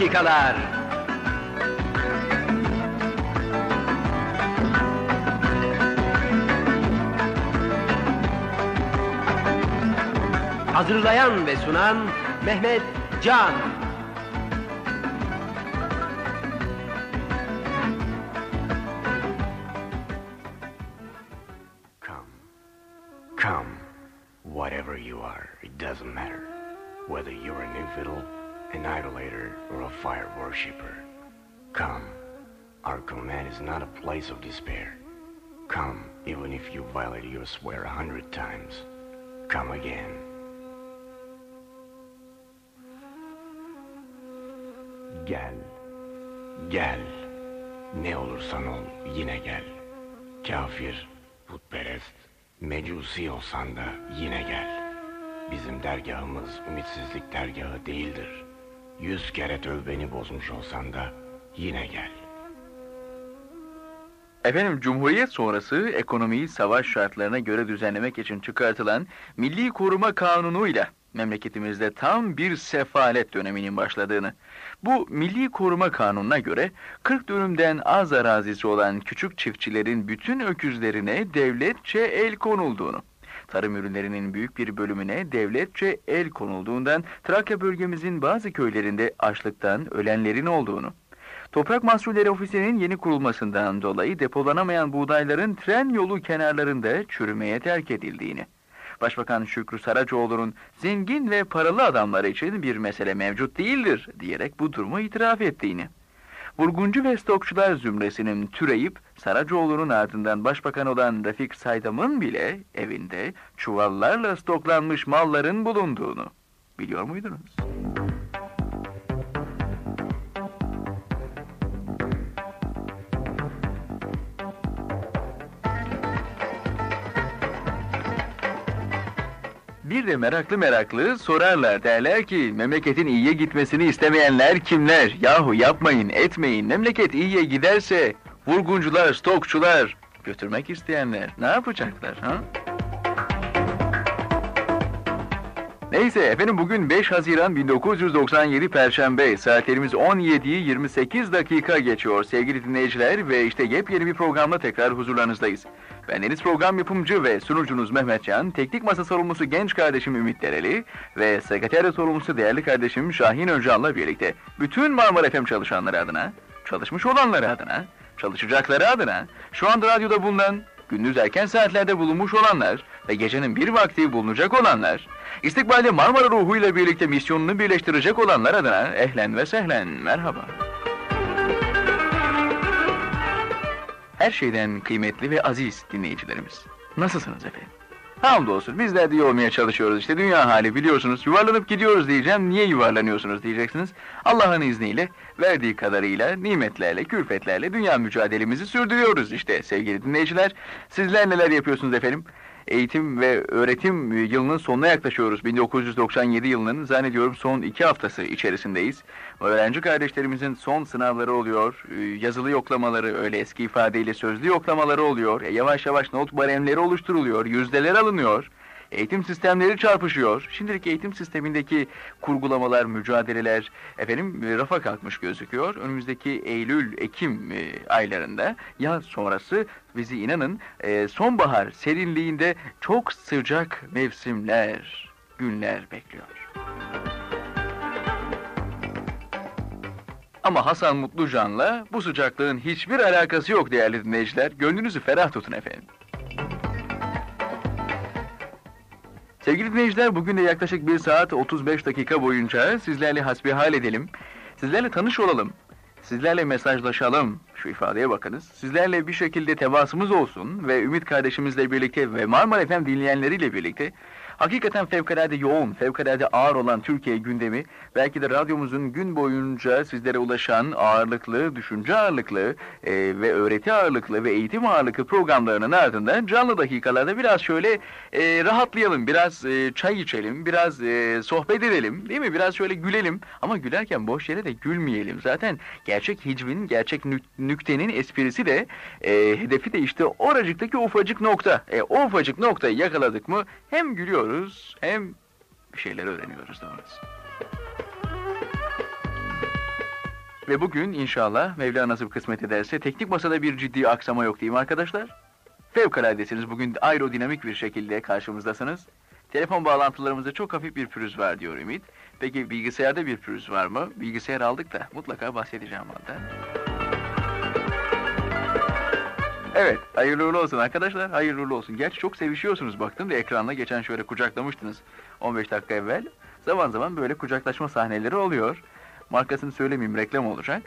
Dakikalar. Hazırlayan ve sunan Mehmet Can. Gel. Gel. Ne olursan ol yine gel. Kafir, putperest, mecusi olsan da yine gel. Bizim dergahımız ümitsizlik dergahı değildir. Yüz kere tövbeni bozmuş olsan da yine gel. Efendim Cumhuriyet sonrası ekonomiyi savaş şartlarına göre düzenlemek için çıkartılan Milli Koruma Kanunu'yla memleketimizde tam bir sefalet döneminin başladığını, bu Milli Koruma Kanunu'na göre 40 dönümden az arazisi olan küçük çiftçilerin bütün öküzlerine devletçe el konulduğunu, tarım ürünlerinin büyük bir bölümüne devletçe el konulduğundan Trakya bölgemizin bazı köylerinde açlıktan ölenlerin olduğunu, Toprak Mahsulleri Ofisi'nin yeni kurulmasından dolayı depolanamayan buğdayların tren yolu kenarlarında çürümeye terk edildiğini, Başbakan Şükrü Saracoğlu'nun zengin ve paralı adamlar için bir mesele mevcut değildir diyerek bu durumu itiraf ettiğini, Vurguncu ve stokçular zümresinin türeyip Saracoğlu'nun ardından başbakan olan Refik Saydam'ın bile evinde çuvallarla stoklanmış malların bulunduğunu biliyor muydunuz? Bir de meraklı meraklı sorarlar derler ki memleketin iyiye gitmesini istemeyenler kimler? Yahu yapmayın etmeyin memleket iyiye giderse vurguncular, stokçular götürmek isteyenler ne yapacaklar ha? Neyse efendim bugün 5 Haziran 1997 Perşembe saatlerimiz 17'yi 28 dakika geçiyor sevgili dinleyiciler ve işte yepyeni bir programla tekrar huzurlarınızdayız. Bendeniz program yapımcı ve sunucunuz Mehmet Can, teknik masa sorumlusu genç kardeşim Ümit Dereli ve sekreterya sorumlusu değerli kardeşim Şahin Öncan'la birlikte bütün Marmara FM çalışanları adına, çalışmış olanları adına, çalışacakları adına, şu anda radyoda bulunan, gündüz erken saatlerde bulunmuş olanlar ve gecenin bir vakti bulunacak olanlar, istikbalde Marmara ruhuyla birlikte misyonunu birleştirecek olanlar adına ehlen ve sehlen merhaba. Her şeyden kıymetli ve aziz dinleyicilerimiz. Nasılsınız efendim? Hamdolsun bizler de iyi olmaya çalışıyoruz işte dünya hali biliyorsunuz yuvarlanıp gidiyoruz diyeceğim niye yuvarlanıyorsunuz diyeceksiniz. Allah'ın izniyle verdiği kadarıyla nimetlerle külfetlerle dünya mücadelemizi sürdürüyoruz işte sevgili dinleyiciler. Sizler neler yapıyorsunuz efendim? Eğitim ve öğretim yılının sonuna yaklaşıyoruz. 1997 yılının zannediyorum son iki haftası içerisindeyiz. Öğrenci kardeşlerimizin son sınavları oluyor. Yazılı yoklamaları öyle eski ifadeyle sözlü yoklamaları oluyor. E, yavaş yavaş not baremleri oluşturuluyor. Yüzdeler alınıyor. Eğitim sistemleri çarpışıyor. Şimdilik eğitim sistemindeki kurgulamalar, mücadeleler efendim e, rafa kalkmış gözüküyor. Önümüzdeki Eylül, Ekim e, aylarında yaz sonrası bizi inanın e, sonbahar serinliğinde çok sıcak mevsimler, günler bekliyor. Ama Hasan Mutlucan'la bu sıcaklığın hiçbir alakası yok değerli dinleyiciler. Gönlünüzü ferah tutun efendim. Sevgili dinleyiciler bugün de yaklaşık 1 saat 35 dakika boyunca sizlerle hasbihal edelim. Sizlerle tanış olalım. Sizlerle mesajlaşalım. Şu ifadeye bakınız. Sizlerle bir şekilde temasımız olsun ve Ümit kardeşimizle birlikte ve Marmara FM dinleyenleriyle birlikte Hakikaten fevkalade yoğun, fevkalade ağır olan Türkiye gündemi, belki de radyomuzun gün boyunca sizlere ulaşan ağırlıklı, düşünce ağırlıklı e, ve öğreti ağırlıklı ve eğitim ağırlıklı programlarının ardından canlı dakikalarda biraz şöyle e, rahatlayalım, biraz e, çay içelim, biraz e, sohbet edelim, değil mi? Biraz şöyle gülelim ama gülerken boş yere de gülmeyelim. Zaten gerçek hicvin, gerçek nük- nüktenin esprisi de, e, hedefi de işte oracıktaki ufacık nokta. E, o ufacık noktayı yakaladık mı hem gülüyoruz hem bir şeyler öğreniyoruz doğrusu. Ve bugün inşallah Mevla nasip kısmet ederse teknik masada bir ciddi aksama yok değil mi arkadaşlar? Fevkaladesiniz bugün aerodinamik bir şekilde karşımızdasınız. Telefon bağlantılarımızda çok hafif bir pürüz var diyor Ümit. Peki bilgisayarda bir pürüz var mı? Bilgisayar aldık da mutlaka bahsedeceğim hatta. Evet, hayırlı uğurlu olsun arkadaşlar, hayırlı uğurlu olsun. Gerçi çok sevişiyorsunuz baktım da ekranla geçen şöyle kucaklamıştınız 15 dakika evvel. Zaman zaman böyle kucaklaşma sahneleri oluyor. Markasını söylemeyeyim, reklam olacak.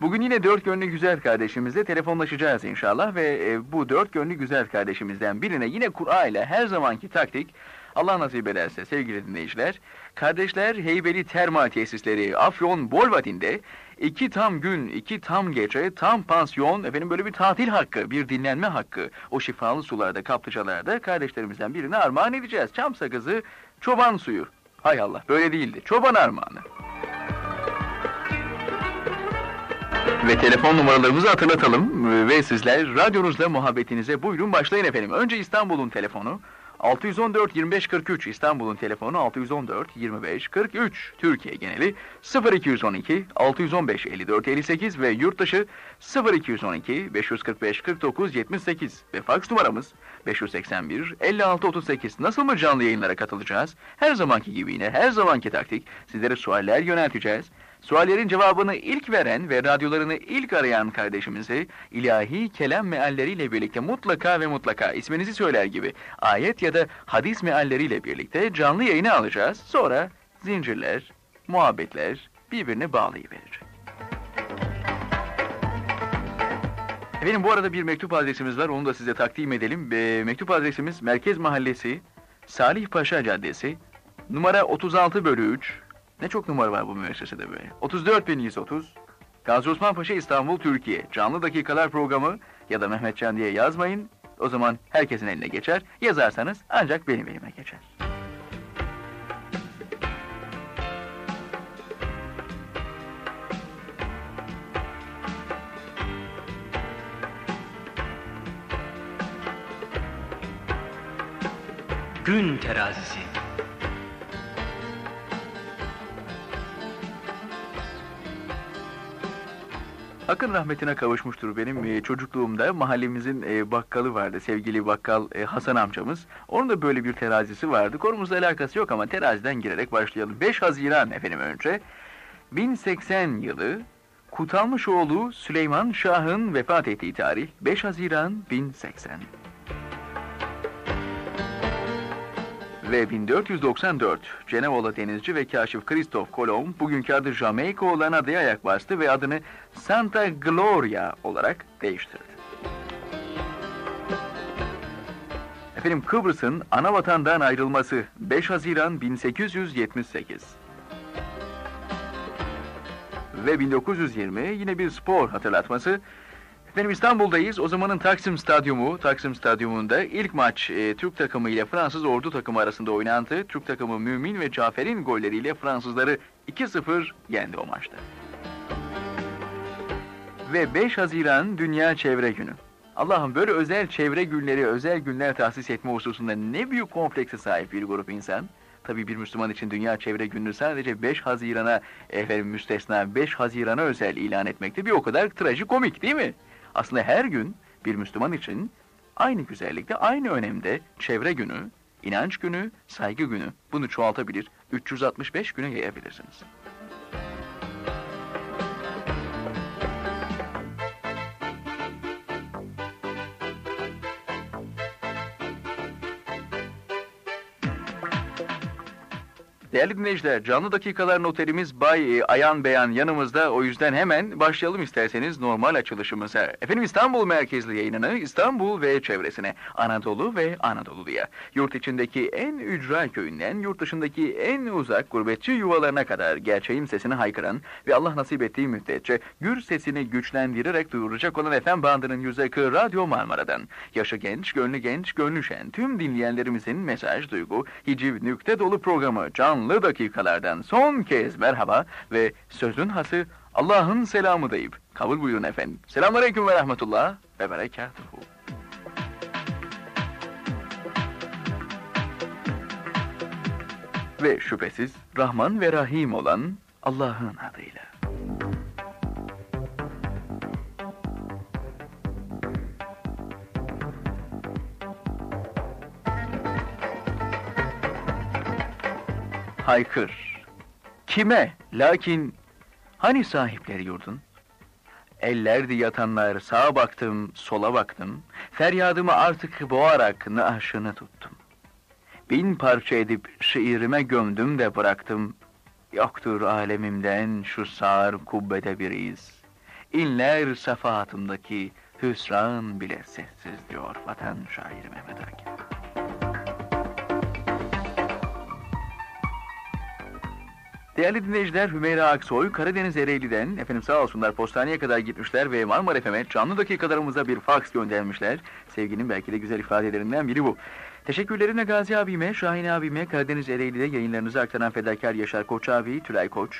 Bugün yine dört gönlü güzel kardeşimizle telefonlaşacağız inşallah ve e, bu dört gönlü güzel kardeşimizden birine yine Kur'a ile her zamanki taktik Allah nasip ederse sevgili dinleyiciler, kardeşler Heybeli Termal Tesisleri Afyon Bolvadin'de iki tam gün, iki tam gece, tam pansiyon, efendim böyle bir tatil hakkı, bir dinlenme hakkı o şifalı sularda, kaplıcalarda kardeşlerimizden birine armağan edeceğiz. Çam sakızı, çoban suyu. Hay Allah böyle değildi. Çoban armağanı. Ve telefon numaralarımızı hatırlatalım ve sizler radyonuzla muhabbetinize buyurun başlayın efendim. Önce İstanbul'un telefonu 614 25 43 İstanbul'un telefonu 614 25 43 Türkiye geneli 0212 615 54 58 ve yurt dışı 0212 545 49 78 ve faks numaramız 581 56 38 nasıl mı canlı yayınlara katılacağız? Her zamanki gibi yine her zamanki taktik. Sizlere sualler yönelteceğiz. Suallerin cevabını ilk veren ve radyolarını ilk arayan kardeşimizi ilahi kelam mealleriyle birlikte mutlaka ve mutlaka isminizi söyler gibi ayet ya da hadis mealleriyle birlikte canlı yayına alacağız. Sonra zincirler, muhabbetler birbirini bağlayıverecek. Efendim bu arada bir mektup adresimiz var onu da size takdim edelim. Ee, mektup adresimiz Merkez Mahallesi, Salih Paşa Caddesi, numara 36 bölü 3, ne çok numara var bu müessesede böyle. 34130 Gazi Osman Paşa İstanbul Türkiye. Canlı dakikalar programı ya da Mehmetcan diye yazmayın. O zaman herkesin eline geçer. Yazarsanız ancak benim elime geçer. Gün terazisi. Hakkın rahmetine kavuşmuştur benim e, çocukluğumda mahallemizin e, bakkalı vardı sevgili bakkal e, Hasan amcamız. Onun da böyle bir terazisi vardı. Konumuzla alakası yok ama teraziden girerek başlayalım. 5 Haziran efendim önce 1080 yılı Kutalmışoğlu Süleyman Şah'ın vefat ettiği tarih 5 Haziran 1080. Ve 1494 Cenevolu denizci ve kaşif Christoph Kolomb bugünkü adı Jamaika olan adaya ayak bastı ve adını Santa Gloria olarak değiştirdi. Efendim Kıbrıs'ın ana vatandan ayrılması 5 Haziran 1878. Ve 1920 yine bir spor hatırlatması Efendim İstanbul'dayız. O zamanın Taksim Stadyumu, Taksim Stadyumunda ilk maç e, Türk takımı ile Fransız ordu takımı arasında oynandı. Türk takımı Mümin ve Cafer'in golleriyle Fransızları 2-0 yendi o maçta. Ve 5 Haziran Dünya Çevre Günü. Allah'ım böyle özel çevre günleri, özel günler tahsis etme hususunda ne büyük komplekse sahip bir grup insan. Tabii bir Müslüman için Dünya Çevre Günü sadece 5 Haziran'a efendim müstesna 5 Haziran'a özel ilan etmekte bir o kadar trajikomik değil mi? Aslında her gün bir Müslüman için aynı güzellikte, aynı önemde çevre günü, inanç günü, saygı günü bunu çoğaltabilir, 365 güne yayabilirsiniz. Değerli dinleyiciler, canlı dakikalar noterimiz Bay e, Ayan Beyan yanımızda. O yüzden hemen başlayalım isterseniz normal açılışımıza. Efendim İstanbul merkezli yayınını İstanbul ve çevresine, Anadolu ve Anadolu'ya, yurt içindeki en ücra köyünden, yurt dışındaki en uzak gurbetçi yuvalarına kadar gerçeğin sesini haykıran ve Allah nasip ettiği müddetçe gür sesini güçlendirerek duyuracak olan FM bandının yüzde Radyo Marmara'dan. Yaşı genç, gönlü genç, gönlü şen tüm dinleyenlerimizin mesaj, duygu, hiciv, nükte dolu programı canlı dakikalardan son kez merhaba ve sözün hası Allah'ın selamı deyip kabul buyurun efendim. Selamünaleyküm ve rahmetullah ve berekatuhu. Ve şüphesiz Rahman ve Rahim olan Allah'ın adıyla. Haykır. Kime? Lakin hani sahipleri yurdun? Ellerdi yatanlar sağa baktım, sola baktım. Feryadımı artık boğarak naaşını tuttum. Bin parça edip şiirime gömdüm de bıraktım. Yoktur alemimden şu sağır kubbede bir iz. İnler safahatındaki hüsran bile sessiz diyor vatan şairi Mehmet Akif. Değerli dinleyiciler Hümeyra Aksoy, Karadeniz Ereğli'den, efendim sağ olsunlar postaneye kadar gitmişler ve Marmara FM'e canlı dakikalarımıza bir fax göndermişler. Sevginin belki de güzel ifadelerinden biri bu. Teşekkürlerimle Gazi abime, Şahin abime, Karadeniz Ereğli'de yayınlarınızı aktaran fedakar Yaşar Koç abi, Tülay Koç,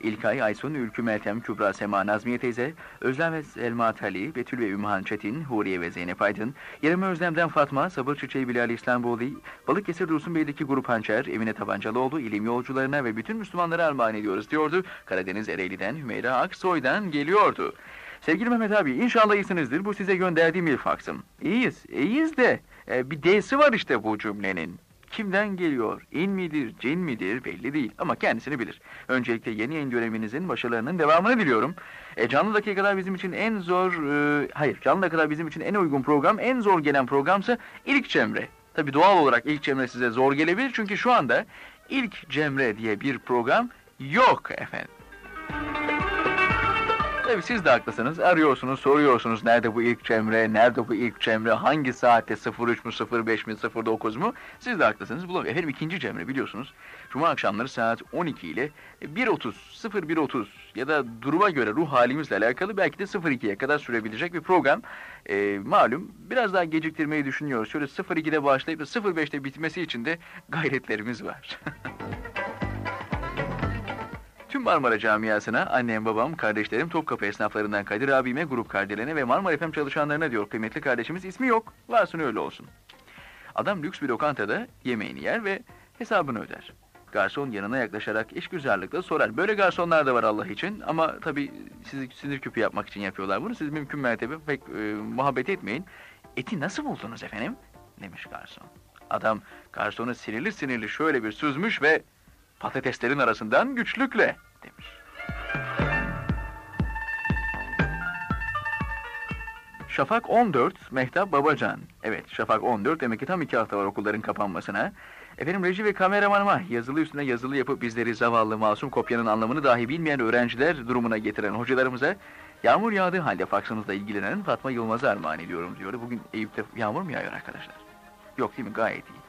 İlkay, Aysun, Ülkü, Meltem, Kübra, Sema, Nazmiye teyze, Özlem ve Selma Tali, Betül ve Ümmühan Çetin, Huriye ve Zeynep Aydın, Yerime Özlem'den Fatma, Sabır Çiçeği Bilal İstanbul'u, Balıkesir Dursun Bey'deki Grup Hançer, Emine Tabancalıoğlu, ilim yolcularına ve bütün Müslümanlara armağan ediyoruz diyordu. Karadeniz Ereğli'den Hümeyra Aksoy'dan geliyordu. Sevgili Mehmet abi inşallah iyisinizdir. Bu size gönderdiğim bir faksım. İyiyiz, iyiyiz de e, bir D'si var işte bu cümlenin. Kimden geliyor? İn midir, cin midir belli değil ama kendisini bilir. Öncelikle yeni yayın döneminizin başarılarının devamını diliyorum. E, canlı dakikalar bizim için en zor, e, hayır canlı dakikalar bizim için en uygun program, en zor gelen programsa ilk cemre. Tabi doğal olarak ilk cemre size zor gelebilir çünkü şu anda ilk cemre diye bir program yok efendim. Tabii siz de haklısınız. Arıyorsunuz, soruyorsunuz nerede bu ilk cemre, nerede bu ilk cemre, hangi saatte 03 mu, 05 mi, 09 mu? Siz de haklısınız. Bulamıyor. Efendim ikinci cemre biliyorsunuz. Cuma akşamları saat 12 ile 1.30, 01.30 ya da duruma göre ruh halimizle alakalı belki de 02'ye kadar sürebilecek bir program. Ee, malum biraz daha geciktirmeyi düşünüyoruz. Şöyle 02'de başlayıp da 05'te bitmesi için de gayretlerimiz var. Tüm Marmara camiasına, annem, babam, kardeşlerim, Topkapı esnaflarından Kadir abime, grup kardelerine ve Marmara FM çalışanlarına diyor kıymetli kardeşimiz ismi yok, varsın öyle olsun. Adam lüks bir lokantada yemeğini yer ve hesabını öder. Garson yanına yaklaşarak işgüzarlıkla sorar. Böyle garsonlar da var Allah için ama tabii sizi sinir küpü yapmak için yapıyorlar bunu. Siz mümkün mertebe pek e, muhabbet etmeyin. Eti nasıl buldunuz efendim? demiş garson. Adam garsonu sinirli sinirli şöyle bir süzmüş ve patateslerin arasından güçlükle demiş. Şafak 14, Mehtap Babacan. Evet, Şafak 14, demek ki tam iki hafta var okulların kapanmasına. Efendim reji ve kameramanıma yazılı üstüne yazılı yapıp bizleri zavallı masum kopyanın anlamını dahi bilmeyen öğrenciler durumuna getiren hocalarımıza yağmur yağdığı halde faksımızla ilgilenen Fatma Yılmaz'a armağan ediyorum diyor. Bugün Eyüp'te yağmur mu yağıyor arkadaşlar? Yok değil mi? Gayet iyi.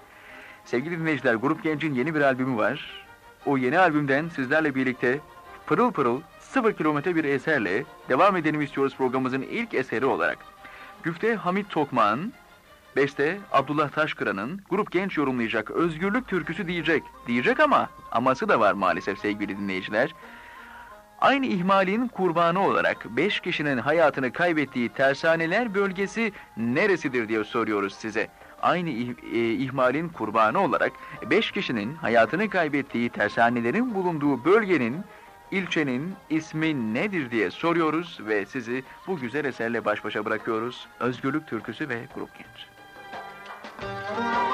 Sevgili dinleyiciler, Grup Genç'in yeni bir albümü var. O yeni albümden sizlerle birlikte pırıl pırıl sıfır kilometre bir eserle devam edelim istiyoruz programımızın ilk eseri olarak. Güfte Hamit Tokman, beste Abdullah Taşkıran'ın grup genç yorumlayacak özgürlük türküsü diyecek. Diyecek ama aması da var maalesef sevgili dinleyiciler. Aynı ihmalin kurbanı olarak 5 kişinin hayatını kaybettiği tersaneler bölgesi neresidir diye soruyoruz size aynı e, ihmalin kurbanı olarak 5 kişinin hayatını kaybettiği tersanelerin bulunduğu bölgenin, ilçenin ismi nedir diye soruyoruz ve sizi bu güzel eserle baş başa bırakıyoruz. Özgürlük Türküsü ve Grup Genç. Henüz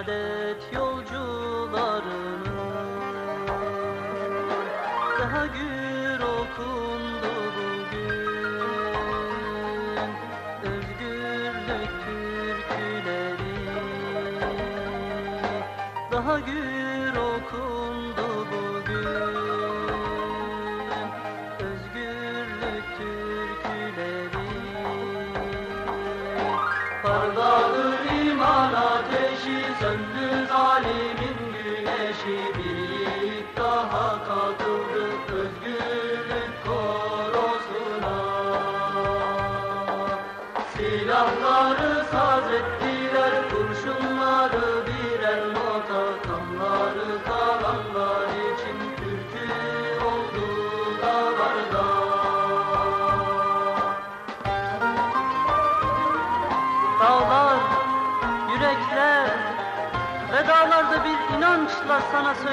Şehadet yolcularının Daha gür okundu bugün. Özgürlük türküleri. Daha gür okundu bugün. Özgürlük türküleri. Parladı 牺牲日在利明与烈士比。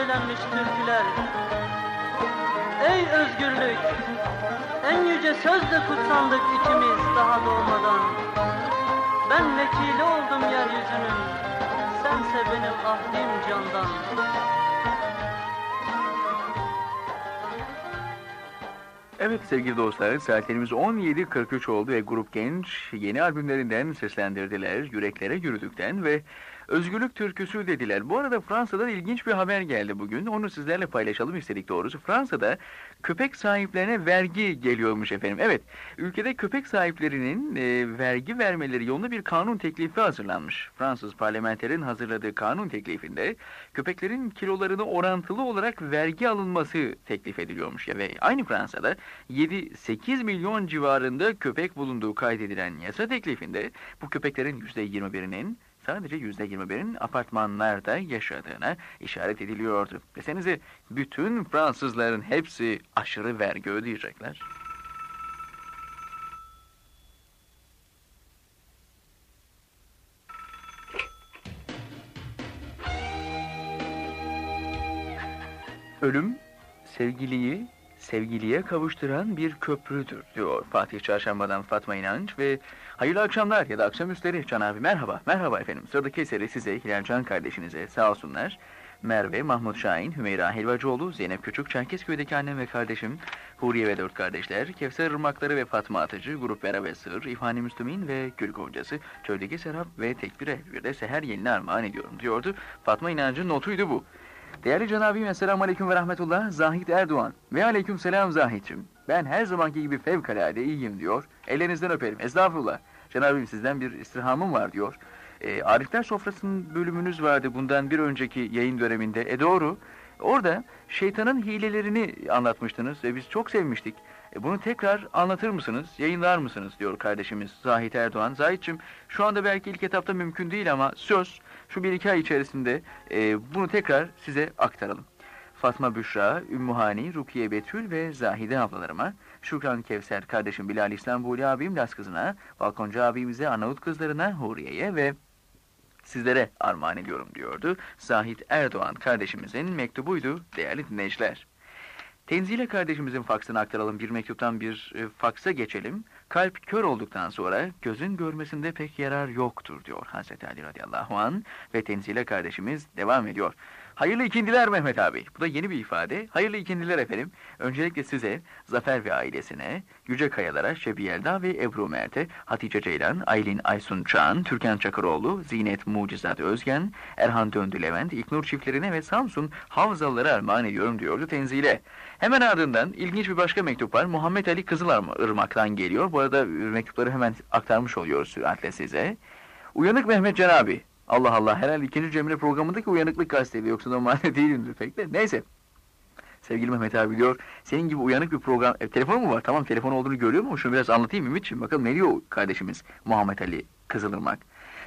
Söylenmiş türküler. Ey özgürlük, en yüce sözle kutsandık ikimiz daha doğmadan. Ben vekili oldum yeryüzünün, sense benim ahdim candan. Evet sevgili dostlar saatlerimiz 17.43 oldu ve Grup Genç yeni albümlerinden seslendirdiler. Yüreklere yürüdükten ve Özgürlük türküsü dediler. Bu arada Fransa'dan ilginç bir haber geldi bugün. Onu sizlerle paylaşalım istedik doğrusu. Fransa'da köpek sahiplerine vergi geliyormuş efendim. Evet, ülkede köpek sahiplerinin e, vergi vermeleri yolunda bir kanun teklifi hazırlanmış. Fransız parlamenterin hazırladığı kanun teklifinde köpeklerin kilolarını orantılı olarak vergi alınması teklif ediliyormuş. Ve aynı Fransa'da 7-8 milyon civarında köpek bulunduğu kaydedilen yasa teklifinde bu köpeklerin %21'inin sadece %21'in apartmanlarda yaşadığına işaret ediliyordu. Desenize bütün Fransızların hepsi aşırı vergi ödeyecekler. Ölüm, sevgiliyi sevgiliye kavuşturan bir köprüdür diyor Fatih Çarşamba'dan Fatma İnanç ve hayırlı akşamlar ya da akşamüstleri Can abi merhaba. Merhaba efendim. Sıradaki eseri size Hilal Can kardeşinize sağ olsunlar. Merve, Mahmut Şahin, Hümeyra Helvacıoğlu, Zeynep Küçük, Çerkezköy'deki annem ve kardeşim, Huriye ve dört kardeşler, Kevser Irmakları ve Fatma Atıcı, Grup Bera ve Sır, İfhani Müslümin ve Gül Goncası, Çöldeki Serap ve Tekbire bir de Seher Yeline armağan ediyorum diyordu. Fatma İnancı'nın notuydu bu. Değerli Can abim, Esselamu Aleyküm ve Rahmetullah, Zahit Erdoğan. Ve Aleyküm Selam Zahit'cim. Ben her zamanki gibi fevkalade iyiyim diyor. Ellerinizden öperim. Estağfurullah. Can abim sizden bir istirhamım var diyor. E, Arifler Sofrası'nın bölümünüz vardı bundan bir önceki yayın döneminde. E doğru. Orada şeytanın hilelerini anlatmıştınız ve biz çok sevmiştik. E, bunu tekrar anlatır mısınız, yayınlar mısınız diyor kardeşimiz Zahit Erdoğan. Zahit'cim şu anda belki ilk etapta mümkün değil ama söz şu bir iki ay içerisinde e, bunu tekrar size aktaralım. Fatma Büşra, Ümmühani, Rukiye Betül ve Zahide ablalarıma, Şükran Kevser kardeşim Bilal İstanbuli abim Las kızına, Balkoncu abimize, Arnavut kızlarına, Huriye'ye ve sizlere armağan ediyorum diyordu. Zahit Erdoğan kardeşimizin mektubuydu değerli dinleyiciler. Tenzile kardeşimizin faksını aktaralım. Bir mektuptan bir e, faksa geçelim. Kalp kör olduktan sonra gözün görmesinde pek yarar yoktur diyor Hazreti Ali radıyallahu an ve Tenzile kardeşimiz devam ediyor. Hayırlı ikindiler Mehmet abi. Bu da yeni bir ifade. Hayırlı ikindiler efendim. Öncelikle size, Zafer ve ailesine, Yüce Kayalara, Şebi Yelda ve Ebru Mert'e, Hatice Ceylan, Aylin Aysun Çağan, Türkan Çakıroğlu, Zinet Mucizat Özgen, Erhan Döndü Levent, İknur çiftlerine ve Samsun Havzalılara armağan ediyorum diyordu Tenzile. Hemen ardından ilginç bir başka mektup var. Muhammed Ali Kızılırmak'tan geliyor. Bu arada mektupları hemen aktarmış oluyoruz süratle size. Uyanık Mehmet Can abi. Allah Allah herhalde ikinci Cemile programındaki uyanıklık kastediyor. Yoksa normalde değilimdir pek de. Neyse. Sevgili Mehmet abi diyor. Senin gibi uyanık bir program. E, telefon mu var? Tamam telefon olduğunu görüyor mu? Şunu biraz anlatayım Ümit'ciğim. Bakalım ne diyor kardeşimiz Muhammed Ali Kızılırmak.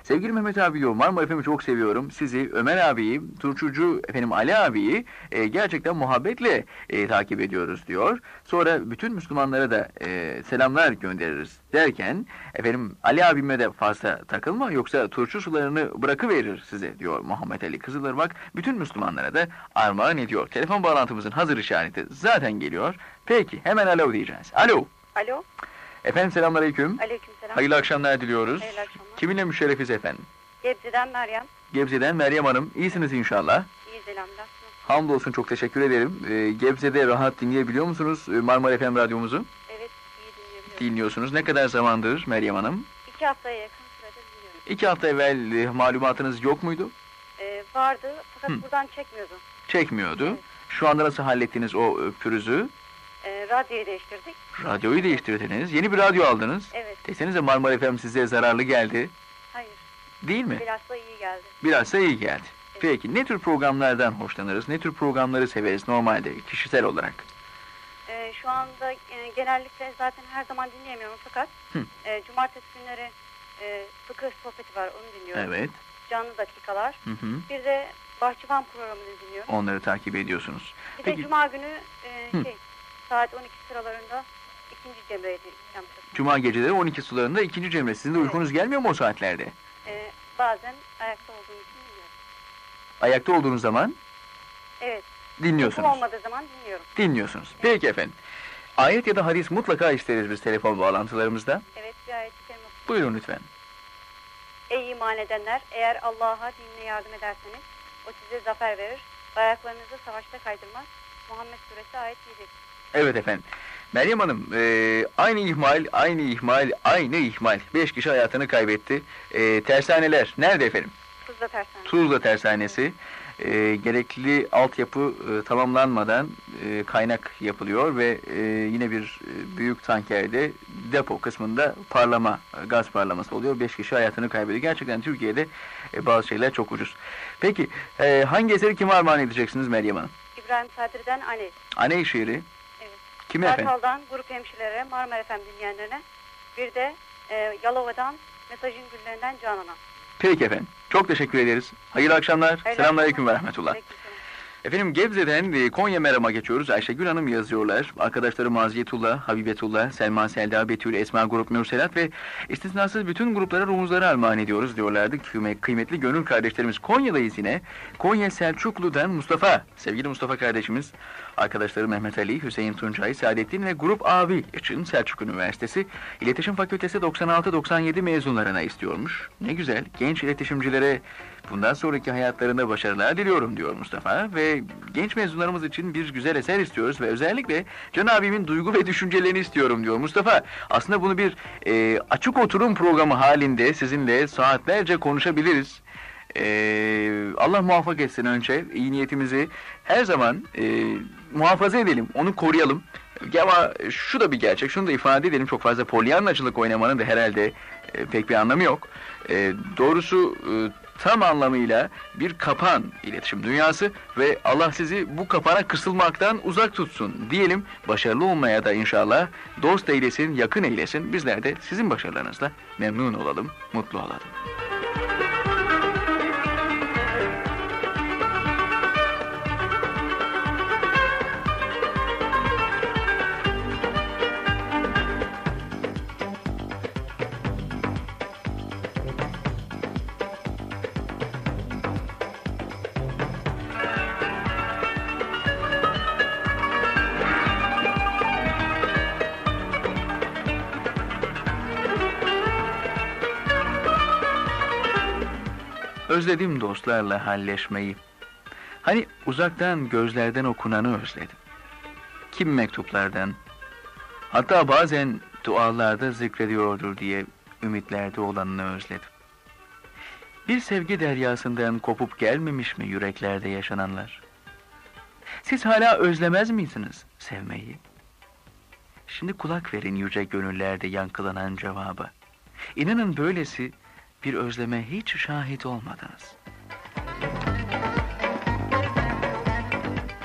Sevgili Mehmet abi diyor Marmara FM'i çok seviyorum. Sizi Ömer abiyi, Turçucu efendim Ali abiyi e, gerçekten muhabbetle e, takip ediyoruz diyor. Sonra bütün Müslümanlara da e, selamlar göndeririz derken efendim Ali abime de fazla takılma yoksa turşu sularını bırakıverir size diyor Muhammed Ali Kızılırmak. Bütün Müslümanlara da armağan ediyor. Telefon bağlantımızın hazır işareti zaten geliyor. Peki hemen alo diyeceğiz. Alo. Alo, Efendim selamünaleyküm. aleykümselam. Hayırlı akşamlar diliyoruz. Hayırlı akşamlar. Kiminle müşerrefiz efendim? Gebze'den Meryem. Gebze'den Meryem Hanım. İyisiniz inşallah. İyi selamlar. Hamdolsun çok teşekkür ederim. Ee, Gebze'de rahat dinleyebiliyor musunuz e, Marmara FM radyomuzu? Evet, iyi dinliyorum. Dinliyorsunuz. Ne kadar zamandır Meryem Hanım? İki haftaya yakın sürede dinliyorum. İki hafta evvel e, malumatınız yok muydu? Ee, vardı fakat Hı. buradan çekmiyordu. Çekmiyordu. Evet. Şu anda nasıl hallettiniz o e, pürüzü? Ee, radyoyu değiştirdik. Radyoyu değiştirdiniz. Yeni bir radyo aldınız. Evet, Desenize Marmara FM size zararlı geldi. hayır. Değil mi? Bilhassa iyi geldi. Biraz da iyi geldi. Peki ne tür programlardan hoşlanırız? Ne tür programları severiz normalde kişisel olarak? Ee, şu anda e, genellikle zaten her zaman dinleyemiyorum fakat Hı. e, cumartesi günleri e, fıkıh sohbeti var onu dinliyorum. Evet. Canlı dakikalar. Hı hı. Bir de Bahçıvan programını dinliyorum. Onları takip ediyorsunuz. Bir Peki. de cuma günü e, Hı. şey saat 12 sıralarında ikinci cemreydi. Cuma geceleri 12 sularında ikinci cemre. Sizin de Evet. uykunuz gelmiyor mu o saatlerde? Ee, bazen ayakta olduğum için dinliyorum. Ayakta olduğunuz zaman Evet. dinliyorsunuz. Uykum olmadığı zaman dinliyorum. Dinliyorsunuz. Peki efendim. Ayet ya da hadis mutlaka isteriz biz telefon bağlantılarımızda. Evet bir kerime okuyayım. Buyurun lütfen. Ey iman edenler eğer Allah'a dinine yardım ederseniz o size zafer verir. Bayraklarınızı savaşta kaydırmaz. Muhammed suresi ayet 7. Evet efendim. Meryem Hanım, e, aynı ihmal, aynı ihmal, aynı ihmal. Beş kişi hayatını kaybetti. E, tersaneler nerede efendim? Tuzla tersane. Tuzla Tersanesi. E, gerekli altyapı e, tamamlanmadan e, kaynak yapılıyor ve e, yine bir e, büyük tankerde depo kısmında parlama, e, gaz parlaması oluyor. Beş kişi hayatını kaybediyor. Gerçekten Türkiye'de e, bazı şeyler çok ucuz. Peki e, hangi eseri kime armağan edeceksiniz Meryem Hanım? İbrahim Sadri'den Anev. Aney şiiri. Kime efendim? Kartal'dan grup hemşirelere, Marmara FM dinleyenlerine. Bir de e, Yalova'dan mesajın güllerinden Canan'a. Peki efendim. Çok teşekkür ederiz. Hayırlı akşamlar. Hayırlı Selamünaleyküm ve rahmetullah. Aleykümselam. Efendim Gebze'den e, Konya Meram'a geçiyoruz. Ayşegül Hanım yazıyorlar. Arkadaşları Maziyetullah, Habibetullah, Selman Selda, Betül, Esma Grup Mürselat ve istisnasız bütün gruplara rumuzları armağan ediyoruz diyorlardı. Kıyme- Kıymetli gönül kardeşlerimiz Konya'dayız yine. Konya Selçuklu'dan Mustafa, sevgili Mustafa kardeşimiz, arkadaşları Mehmet Ali, Hüseyin Tuncay, Saadettin ve Grup Abi için Selçuk Üniversitesi İletişim Fakültesi 96-97 mezunlarına istiyormuş. Ne güzel, genç iletişimcilere bundan sonraki hayatlarında başarılar diliyorum diyor Mustafa ve genç mezunlarımız için bir güzel eser istiyoruz ve özellikle Can abimin duygu ve düşüncelerini istiyorum diyor Mustafa. Aslında bunu bir e, açık oturum programı halinde sizinle saatlerce konuşabiliriz. E, Allah muvaffak etsin önce iyi niyetimizi her zaman e, muhafaza edelim, onu koruyalım. Ama şu da bir gerçek, şunu da ifade edelim. Çok fazla polyanlacılık oynamanın da herhalde e, pek bir anlamı yok. E, doğrusu e, tam anlamıyla bir kapan iletişim dünyası ve Allah sizi bu kapana kısılmaktan uzak tutsun diyelim. Başarılı olmaya da inşallah dost eylesin, yakın eylesin. Bizler de sizin başarılarınızla memnun olalım, mutlu olalım. Özledim dostlarla halleşmeyi. Hani uzaktan gözlerden okunanı özledim. Kim mektuplardan, hatta bazen dualarda zikrediyordur diye ümitlerde olanını özledim. Bir sevgi deryasından kopup gelmemiş mi yüreklerde yaşananlar? Siz hala özlemez misiniz sevmeyi? Şimdi kulak verin yüce gönüllerde yankılanan cevaba. İnanın böylesi bir özleme hiç şahit olmadınız.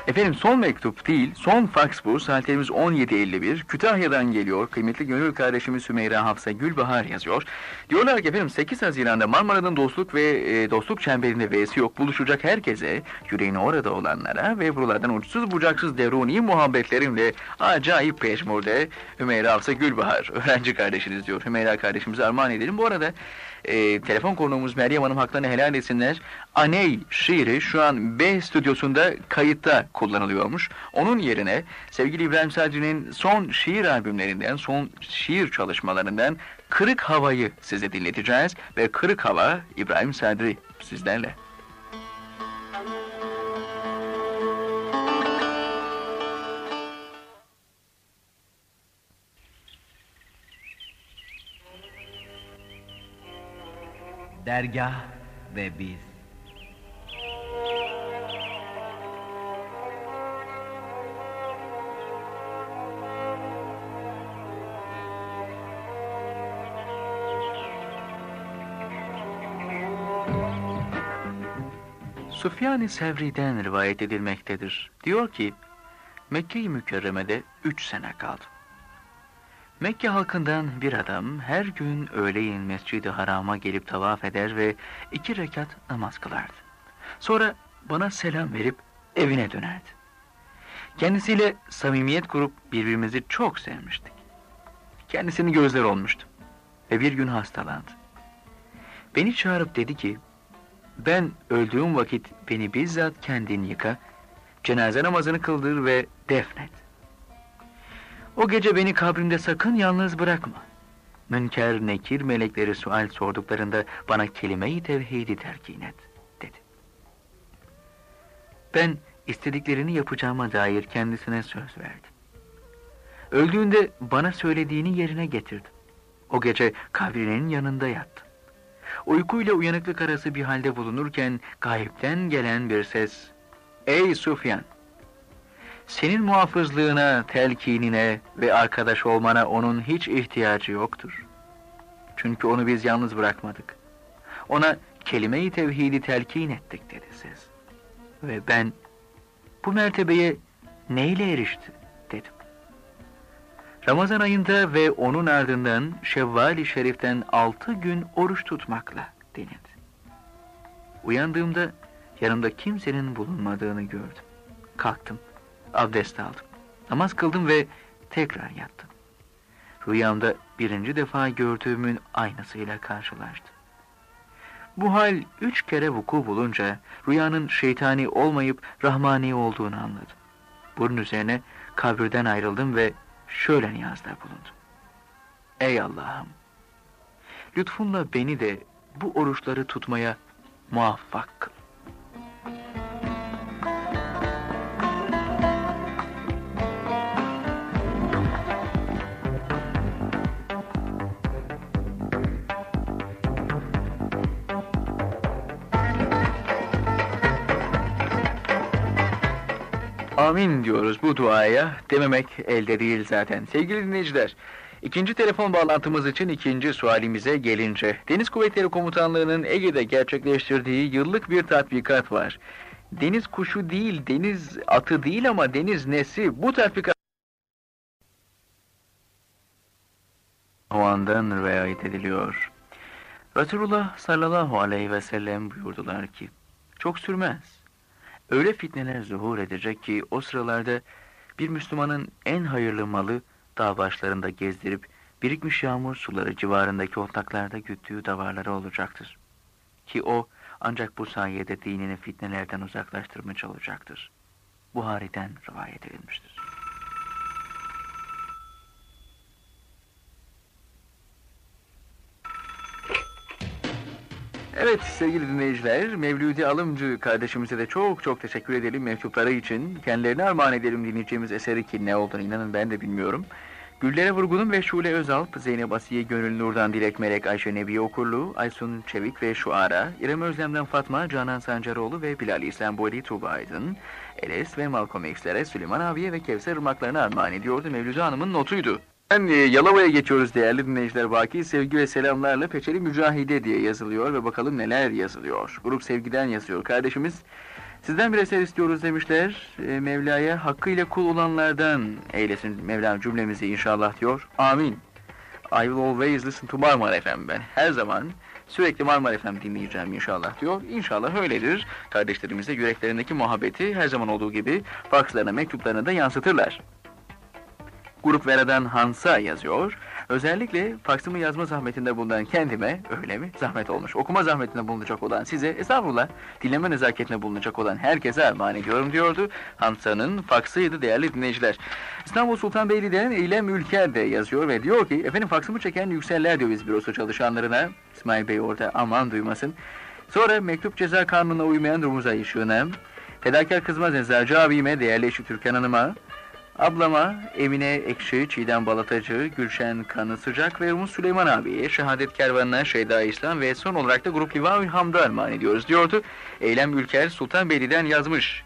Efendim son mektup değil, son faks bu. Saatlerimiz 17.51. Kütahya'dan geliyor. Kıymetli gönül kardeşimiz Sümeyra Hafsa Gülbahar yazıyor. Diyorlar ki efendim 8 Haziran'da Marmara'nın dostluk ve e, dostluk çemberinde v'si yok. Buluşacak herkese, yüreğini orada olanlara ve buralardan uçsuz bucaksız deruni muhabbetlerimle acayip peşmurde Hümeyra Hafsa Gülbahar. Öğrenci kardeşiniz diyor. Hümeyra kardeşimize armağan edelim. Bu arada e, telefon konuğumuz Meryem Hanım haklarını helal etsinler. Aney şiiri şu an B stüdyosunda kayıtta kullanılıyormuş. Onun yerine sevgili İbrahim Sadri'nin son şiir albümlerinden, son şiir çalışmalarından Kırık Hava'yı size dinleteceğiz. Ve Kırık Hava İbrahim Sadri sizlerle. Dergah ve biz. Süfyan-ı Sevri'den rivayet edilmektedir. Diyor ki, Mekke-i Mükerreme'de üç sene kaldım. Mekke halkından bir adam her gün öğleyin Mescid-i Haram'a gelip tavaf eder ve iki rekat namaz kılardı. Sonra bana selam verip evine dönerdi. Kendisiyle samimiyet kurup birbirimizi çok sevmiştik. Kendisini gözler olmuştu ve bir gün hastalandı. Beni çağırıp dedi ki, ben öldüğüm vakit beni bizzat kendin yıka, cenaze namazını kıldır ve defnet. O gece beni kabrimde sakın yalnız bırakma. Münker, nekir melekleri sual sorduklarında bana kelime-i tevhidi terkin et, dedi. Ben istediklerini yapacağıma dair kendisine söz verdim. Öldüğünde bana söylediğini yerine getirdim. O gece kabrinin yanında yattım. Uykuyla uyanıklık arası bir halde bulunurken gayipten gelen bir ses, ''Ey Sufyan, senin muhafızlığına, telkinine ve arkadaş olmana onun hiç ihtiyacı yoktur. Çünkü onu biz yalnız bırakmadık. Ona kelime-i tevhidi telkin ettik dedi siz. Ve ben bu mertebeye neyle erişti dedim. Ramazan ayında ve onun ardından Şevval-i Şerif'ten altı gün oruç tutmakla denildi. Uyandığımda yanımda kimsenin bulunmadığını gördüm. Kalktım abdest aldım. Namaz kıldım ve tekrar yattım. Rüyamda birinci defa gördüğümün aynasıyla karşılaştım. Bu hal üç kere vuku bulunca rüyanın şeytani olmayıp rahmani olduğunu anladım. Bunun üzerine kabirden ayrıldım ve şöyle niyazda bulundum. Ey Allah'ım! Lütfunla beni de bu oruçları tutmaya muvaffak kıl. Amin diyoruz bu duaya. Dememek elde değil zaten. Sevgili dinleyiciler, İkinci telefon bağlantımız için ikinci sualimize gelince, Deniz Kuvvetleri Komutanlığı'nın Ege'de gerçekleştirdiği yıllık bir tatbikat var. Deniz kuşu değil, deniz atı değil ama deniz nesi? Bu tatbikat o andan riayet ediliyor. Resulullah sallallahu aleyhi ve sellem buyurdular ki, çok sürmez. Öyle fitneler zuhur edecek ki o sıralarda bir Müslümanın en hayırlı malı dağ başlarında gezdirip birikmiş yağmur suları civarındaki otlaklarda güttüğü davarları olacaktır. Ki o ancak bu sayede dinini fitnelerden uzaklaştırmış olacaktır. Buhari'den rivayet edilmiştir. Evet sevgili dinleyiciler, Mevludi Alımcı kardeşimize de çok çok teşekkür edelim mektupları için. Kendilerine armağan edelim dinleyeceğimiz eseri ki ne olduğunu inanın ben de bilmiyorum. Güllere Vurgun'un ve Şule Özalp, Zeynep Asiye Gönül Nur'dan Dilek Melek Ayşe Nebi Okurlu, Aysun Çevik ve Şuara, İrem Özlem'den Fatma, Canan Sancaroğlu ve Bilal İslam Boyli Tuğba Aydın, Eles ve Malcolm X'lere Süleyman abiye ve Kevser Irmaklarına armağan ediyordu. Mevlüde Hanım'ın notuydu. Ben e, Yalova'ya geçiyoruz değerli dinleyiciler. Baki sevgi ve selamlarla Peçeli Mücahide diye yazılıyor ve bakalım neler yazılıyor. Grup sevgiden yazıyor. Kardeşimiz sizden bir eser istiyoruz demişler. E, Mevla'ya hakkıyla kul olanlardan eylesin Mevlam cümlemizi inşallah diyor. Amin. I will always listen to Marmara FM ben. Her zaman sürekli Marmara FM dinleyeceğim inşallah diyor. İnşallah öyledir. Kardeşlerimize yüreklerindeki muhabbeti her zaman olduğu gibi fakslarına, mektuplarına da yansıtırlar. Grup Vera'dan Hans'a yazıyor. Özellikle faksımı yazma zahmetinde bulunan kendime, öyle mi? Zahmet olmuş. Okuma zahmetinde bulunacak olan size, estağfurullah, dinleme nezaketine bulunacak olan herkese armağan ediyorum diyordu. Hansa'nın faksıydı değerli dinleyiciler. İstanbul Sultanbeyli'den Eylem Ülker de yazıyor ve diyor ki, efendim faksımı çeken yükseller döviz bürosu çalışanlarına, İsmail Bey orada aman duymasın. Sonra mektup ceza kanununa uymayan Rumuza Işığı'na, Fedakar Kızmaz Eczacı abime, değerli eşi Türkan Hanım'a, Ablama, Emine Ekşi, Çiğdem Balatacı, Gülşen Kanı Sıcak ve Umut Süleyman abiye, Şehadet Kervanı'na, Şeyda İslam ve son olarak da Grup Liva-ül Hamd'a armağan ediyoruz diyordu. Eylem Ülker Sultanbeyli'den yazmış.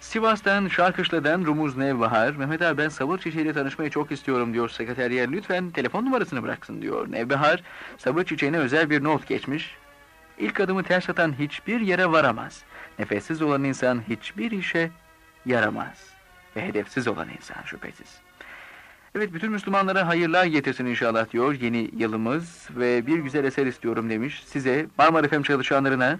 Sivas'tan, Şarkışla'dan Rumuz Nevbahar, Mehmet abi ben sabır çiçeğiyle tanışmayı çok istiyorum diyor sekreteriyer. Lütfen telefon numarasını bıraksın diyor. Nevbahar, sabır çiçeğine özel bir not geçmiş. İlk adımı ters atan hiçbir yere varamaz. Nefessiz olan insan hiçbir işe yaramaz ve hedefsiz olan insan şüphesiz. Evet bütün Müslümanlara hayırlar getirsin inşallah diyor yeni yılımız ve bir güzel eser istiyorum demiş. Size Marmara FM çalışanlarına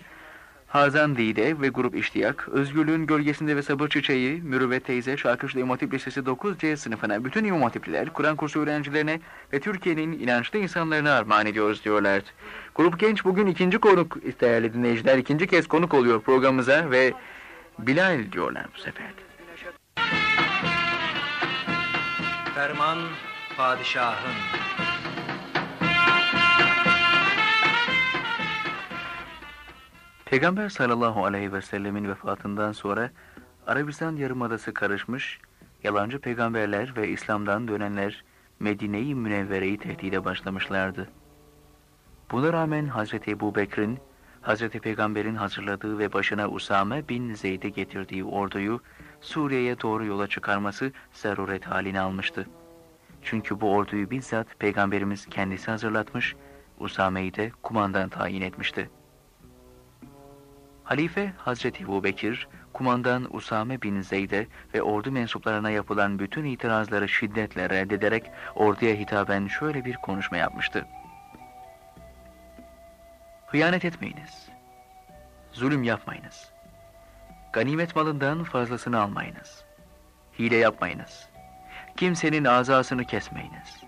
Hazan Dide ve Grup İştiyak, Özgürlüğün Gölgesinde ve Sabır Çiçeği, Mürüvvet Teyze, Şarkışlı İmam Hatip Lisesi 9C sınıfına, bütün İmam Hatipliler, Kur'an kursu öğrencilerine ve Türkiye'nin inançlı insanlarına armağan ediyoruz diyorlar. Grup Genç bugün ikinci konuk değerli dinleyiciler, ikinci kez konuk oluyor programımıza ve Bilal diyorlar bu sefer. Ferman padişahın. Peygamber sallallahu aleyhi ve sellemin vefatından sonra Arabistan Yarımadası karışmış, yalancı peygamberler ve İslam'dan dönenler Medine-i Münevvere'yi tehdide başlamışlardı. Buna rağmen Hazreti Ebu Bekir'in, Hazreti Peygamber'in hazırladığı ve başına Usame bin Zeyd'e getirdiği orduyu Suriye'ye doğru yola çıkarması zaruret halini almıştı. Çünkü bu orduyu bizzat Peygamberimiz kendisi hazırlatmış, Usame'yi de kumandan tayin etmişti. Halife Hazreti Ebu kumandan Usame bin Zeyd'e ve ordu mensuplarına yapılan bütün itirazları şiddetle reddederek orduya hitaben şöyle bir konuşma yapmıştı. Hıyanet etmeyiniz. Zulüm yapmayınız. Ganimet malından fazlasını almayınız. Hile yapmayınız. Kimsenin azasını kesmeyiniz.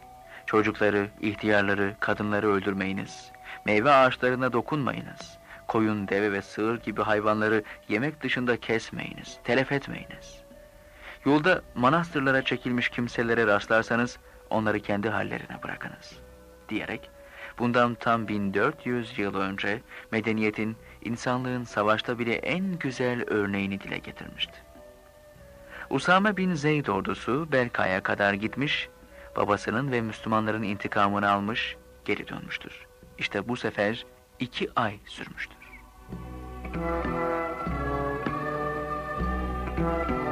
Çocukları, ihtiyarları, kadınları öldürmeyiniz. Meyve ağaçlarına dokunmayınız. Koyun, deve ve sığır gibi hayvanları yemek dışında kesmeyiniz, telef etmeyiniz. Yolda manastırlara çekilmiş kimselere rastlarsanız onları kendi hallerine bırakınız. Diyerek bundan tam 1400 yıl önce medeniyetin, insanlığın savaşta bile en güzel örneğini dile getirmişti. Usame bin Zeyd ordusu Belka'ya kadar gitmiş, babasının ve Müslümanların intikamını almış, geri dönmüştür. İşte bu sefer iki ay sürmüştür. dinlediniz.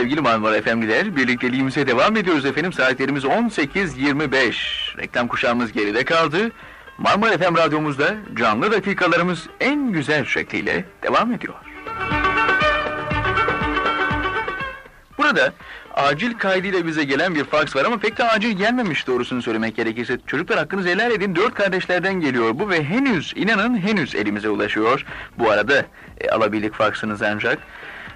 Sevgili Marmara Efendiler, birlikteliğimize devam ediyoruz efendim. Saatlerimiz 18.25. Reklam kuşağımız geride kaldı. Marmara FM radyomuzda canlı dakikalarımız en güzel şekliyle devam ediyor. Burada acil kaydıyla bize gelen bir faks var ama pek de acil gelmemiş doğrusunu söylemek gerekirse. Çocuklar hakkınızı helal edin. Dört kardeşlerden geliyor bu ve henüz, inanın henüz elimize ulaşıyor. Bu arada e, alabildik faksınız ancak.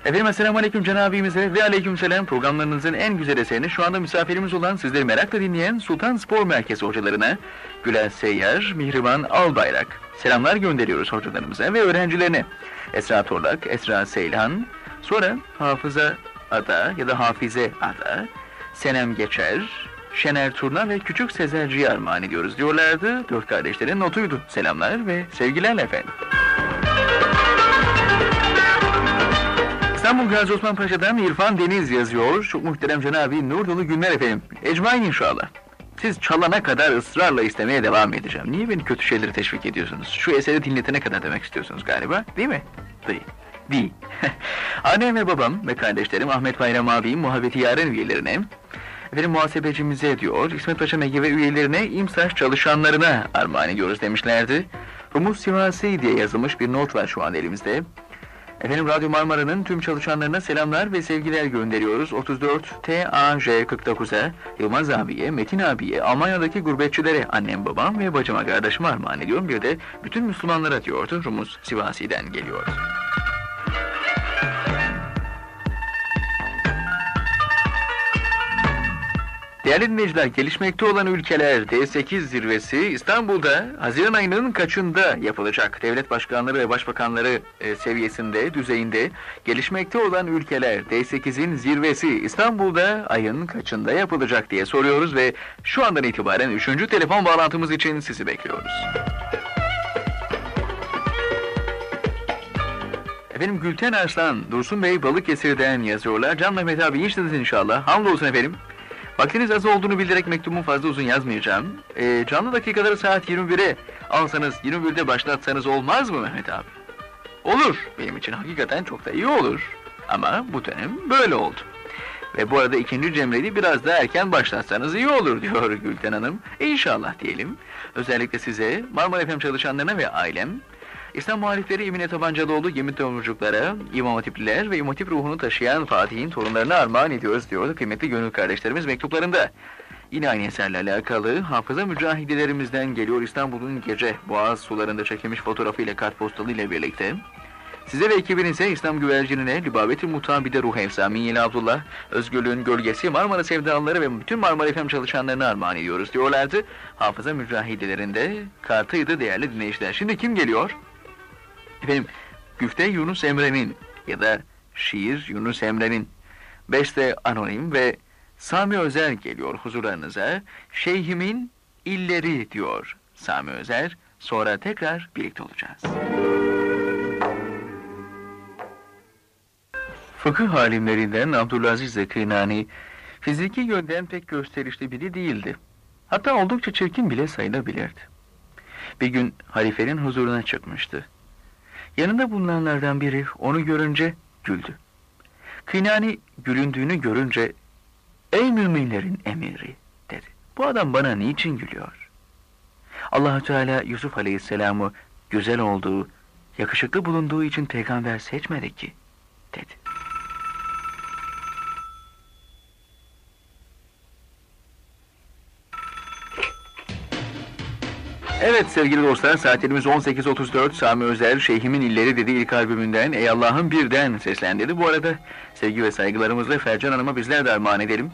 Efendim Esselamu Aleyküm Cenabimize ve Aleyküm Selam programlarınızın en güzel eserini şu anda misafirimiz olan sizleri merakla dinleyen Sultan Spor Merkezi hocalarına Gülel Seyyar, Mihriban Albayrak selamlar gönderiyoruz hocalarımıza ve öğrencilerine. Esra Torlak, Esra Seylan, sonra Hafıza Ada ya da Hafize Ada, Senem Geçer, Şener Turna ve Küçük Sezerci'ye armağan ediyoruz diyorlardı. Dört kardeşlerin notuydu. Selamlar ve sevgilerle efendim. İstanbul Gazi Osman Paşa'dan İrfan Deniz yazıyor. Çok muhterem Cenab-ı Nur dolu günler efendim. Ecmain inşallah. Siz çalana kadar ısrarla istemeye devam edeceğim. Niye beni kötü şeyleri teşvik ediyorsunuz? Şu eseri dinletene kadar demek istiyorsunuz galiba. Değil mi? Değil. Değil. Annem ve babam ve kardeşlerim Ahmet Bayram abim muhabbeti yaren üyelerine, efendim muhasebecimize diyor, İsmet Paşa Megi ve üyelerine, İmsaş çalışanlarına armağan ediyoruz demişlerdi. Rumuz Sivasi diye yazılmış bir not var şu an elimizde. Efendim Radyo Marmara'nın tüm çalışanlarına selamlar ve sevgiler gönderiyoruz. 34 TAJ 49'a, Yılmaz abiye, Metin abiye, Almanya'daki gurbetçilere, annem babam ve bacıma kardeşime armağan ediyorum. Bir de bütün Müslümanlara diyordu. Rumuz Sivasi'den geliyor. Değerli dinleyiciler, gelişmekte olan ülkeler D8 zirvesi İstanbul'da Haziran ayının kaçında yapılacak? Devlet başkanları ve başbakanları e, seviyesinde, düzeyinde gelişmekte olan ülkeler D8'in zirvesi İstanbul'da ayın kaçında yapılacak diye soruyoruz ve şu andan itibaren 3. telefon bağlantımız için sizi bekliyoruz. Efendim Gülten Arslan, Dursun Bey Balıkesir'den yazıyorlar. Can Mehmet abi iyisiniz inşallah. Hamdolsun efendim. Vaktiniz az olduğunu bilerek mektubumu fazla uzun yazmayacağım. Ee, canlı dakikaları saat 21'e alsanız, 21'de başlatsanız olmaz mı Mehmet abi? Olur. Benim için hakikaten çok da iyi olur. Ama bu dönem böyle oldu. Ve bu arada ikinci cemreyi biraz daha erken başlatsanız iyi olur diyor Gülten Hanım. İnşallah diyelim. Özellikle size, Marmara FM çalışanlarına ve ailem, İslam muhalifleri Emine Tabancalıoğlu, Yemin Tomurcuklara, İmam Hatipliler ve İmam ruhunu taşıyan Fatih'in torunlarına armağan ediyoruz diyordu kıymetli gönül kardeşlerimiz mektuplarında. Yine aynı eserle alakalı hafıza mücahidelerimizden geliyor İstanbul'un gece boğaz sularında çekilmiş fotoğrafıyla kartpostalı ile birlikte. Size ve ekibinize İslam güvercinine Lübabet-i Mutabide Ruh Efsa Minyeli Abdullah, Özgürlüğün Gölgesi, Marmara Sevdalıları ve bütün Marmara FM çalışanlarına armağan ediyoruz diyorlardı. Hafıza mücahidelerinde kartıydı değerli dinleyiciler. Şimdi kim geliyor? Efendim, Güfte Yunus Emre'nin ya da Şiir Yunus Emre'nin Beste Anonim ve Sami Özer geliyor huzurlarınıza. Şeyhimin illeri diyor Sami Özer. Sonra tekrar birlikte olacağız. Fıkıh alimlerinden Abdülaziz Zekrinani fiziki yönden pek gösterişli biri değildi. Hatta oldukça çirkin bile sayılabilirdi. Bir gün halifenin huzuruna çıkmıştı. Yanında bulunanlardan biri onu görünce güldü. Kınani gülündüğünü görünce ''Ey müminlerin emiri'' dedi. ''Bu adam bana niçin gülüyor?'' Allahü Teala Yusuf Aleyhisselam'ı güzel olduğu, yakışıklı bulunduğu için peygamber seçmedi ki, dedi. Evet sevgili dostlar saatlerimiz 18.34 Sami Özer Şeyhimin İlleri dedi ilk albümünden Ey Allah'ın birden seslendirdi. Bu arada sevgi ve saygılarımızla Fercan Hanım'a bizler de armağan edelim.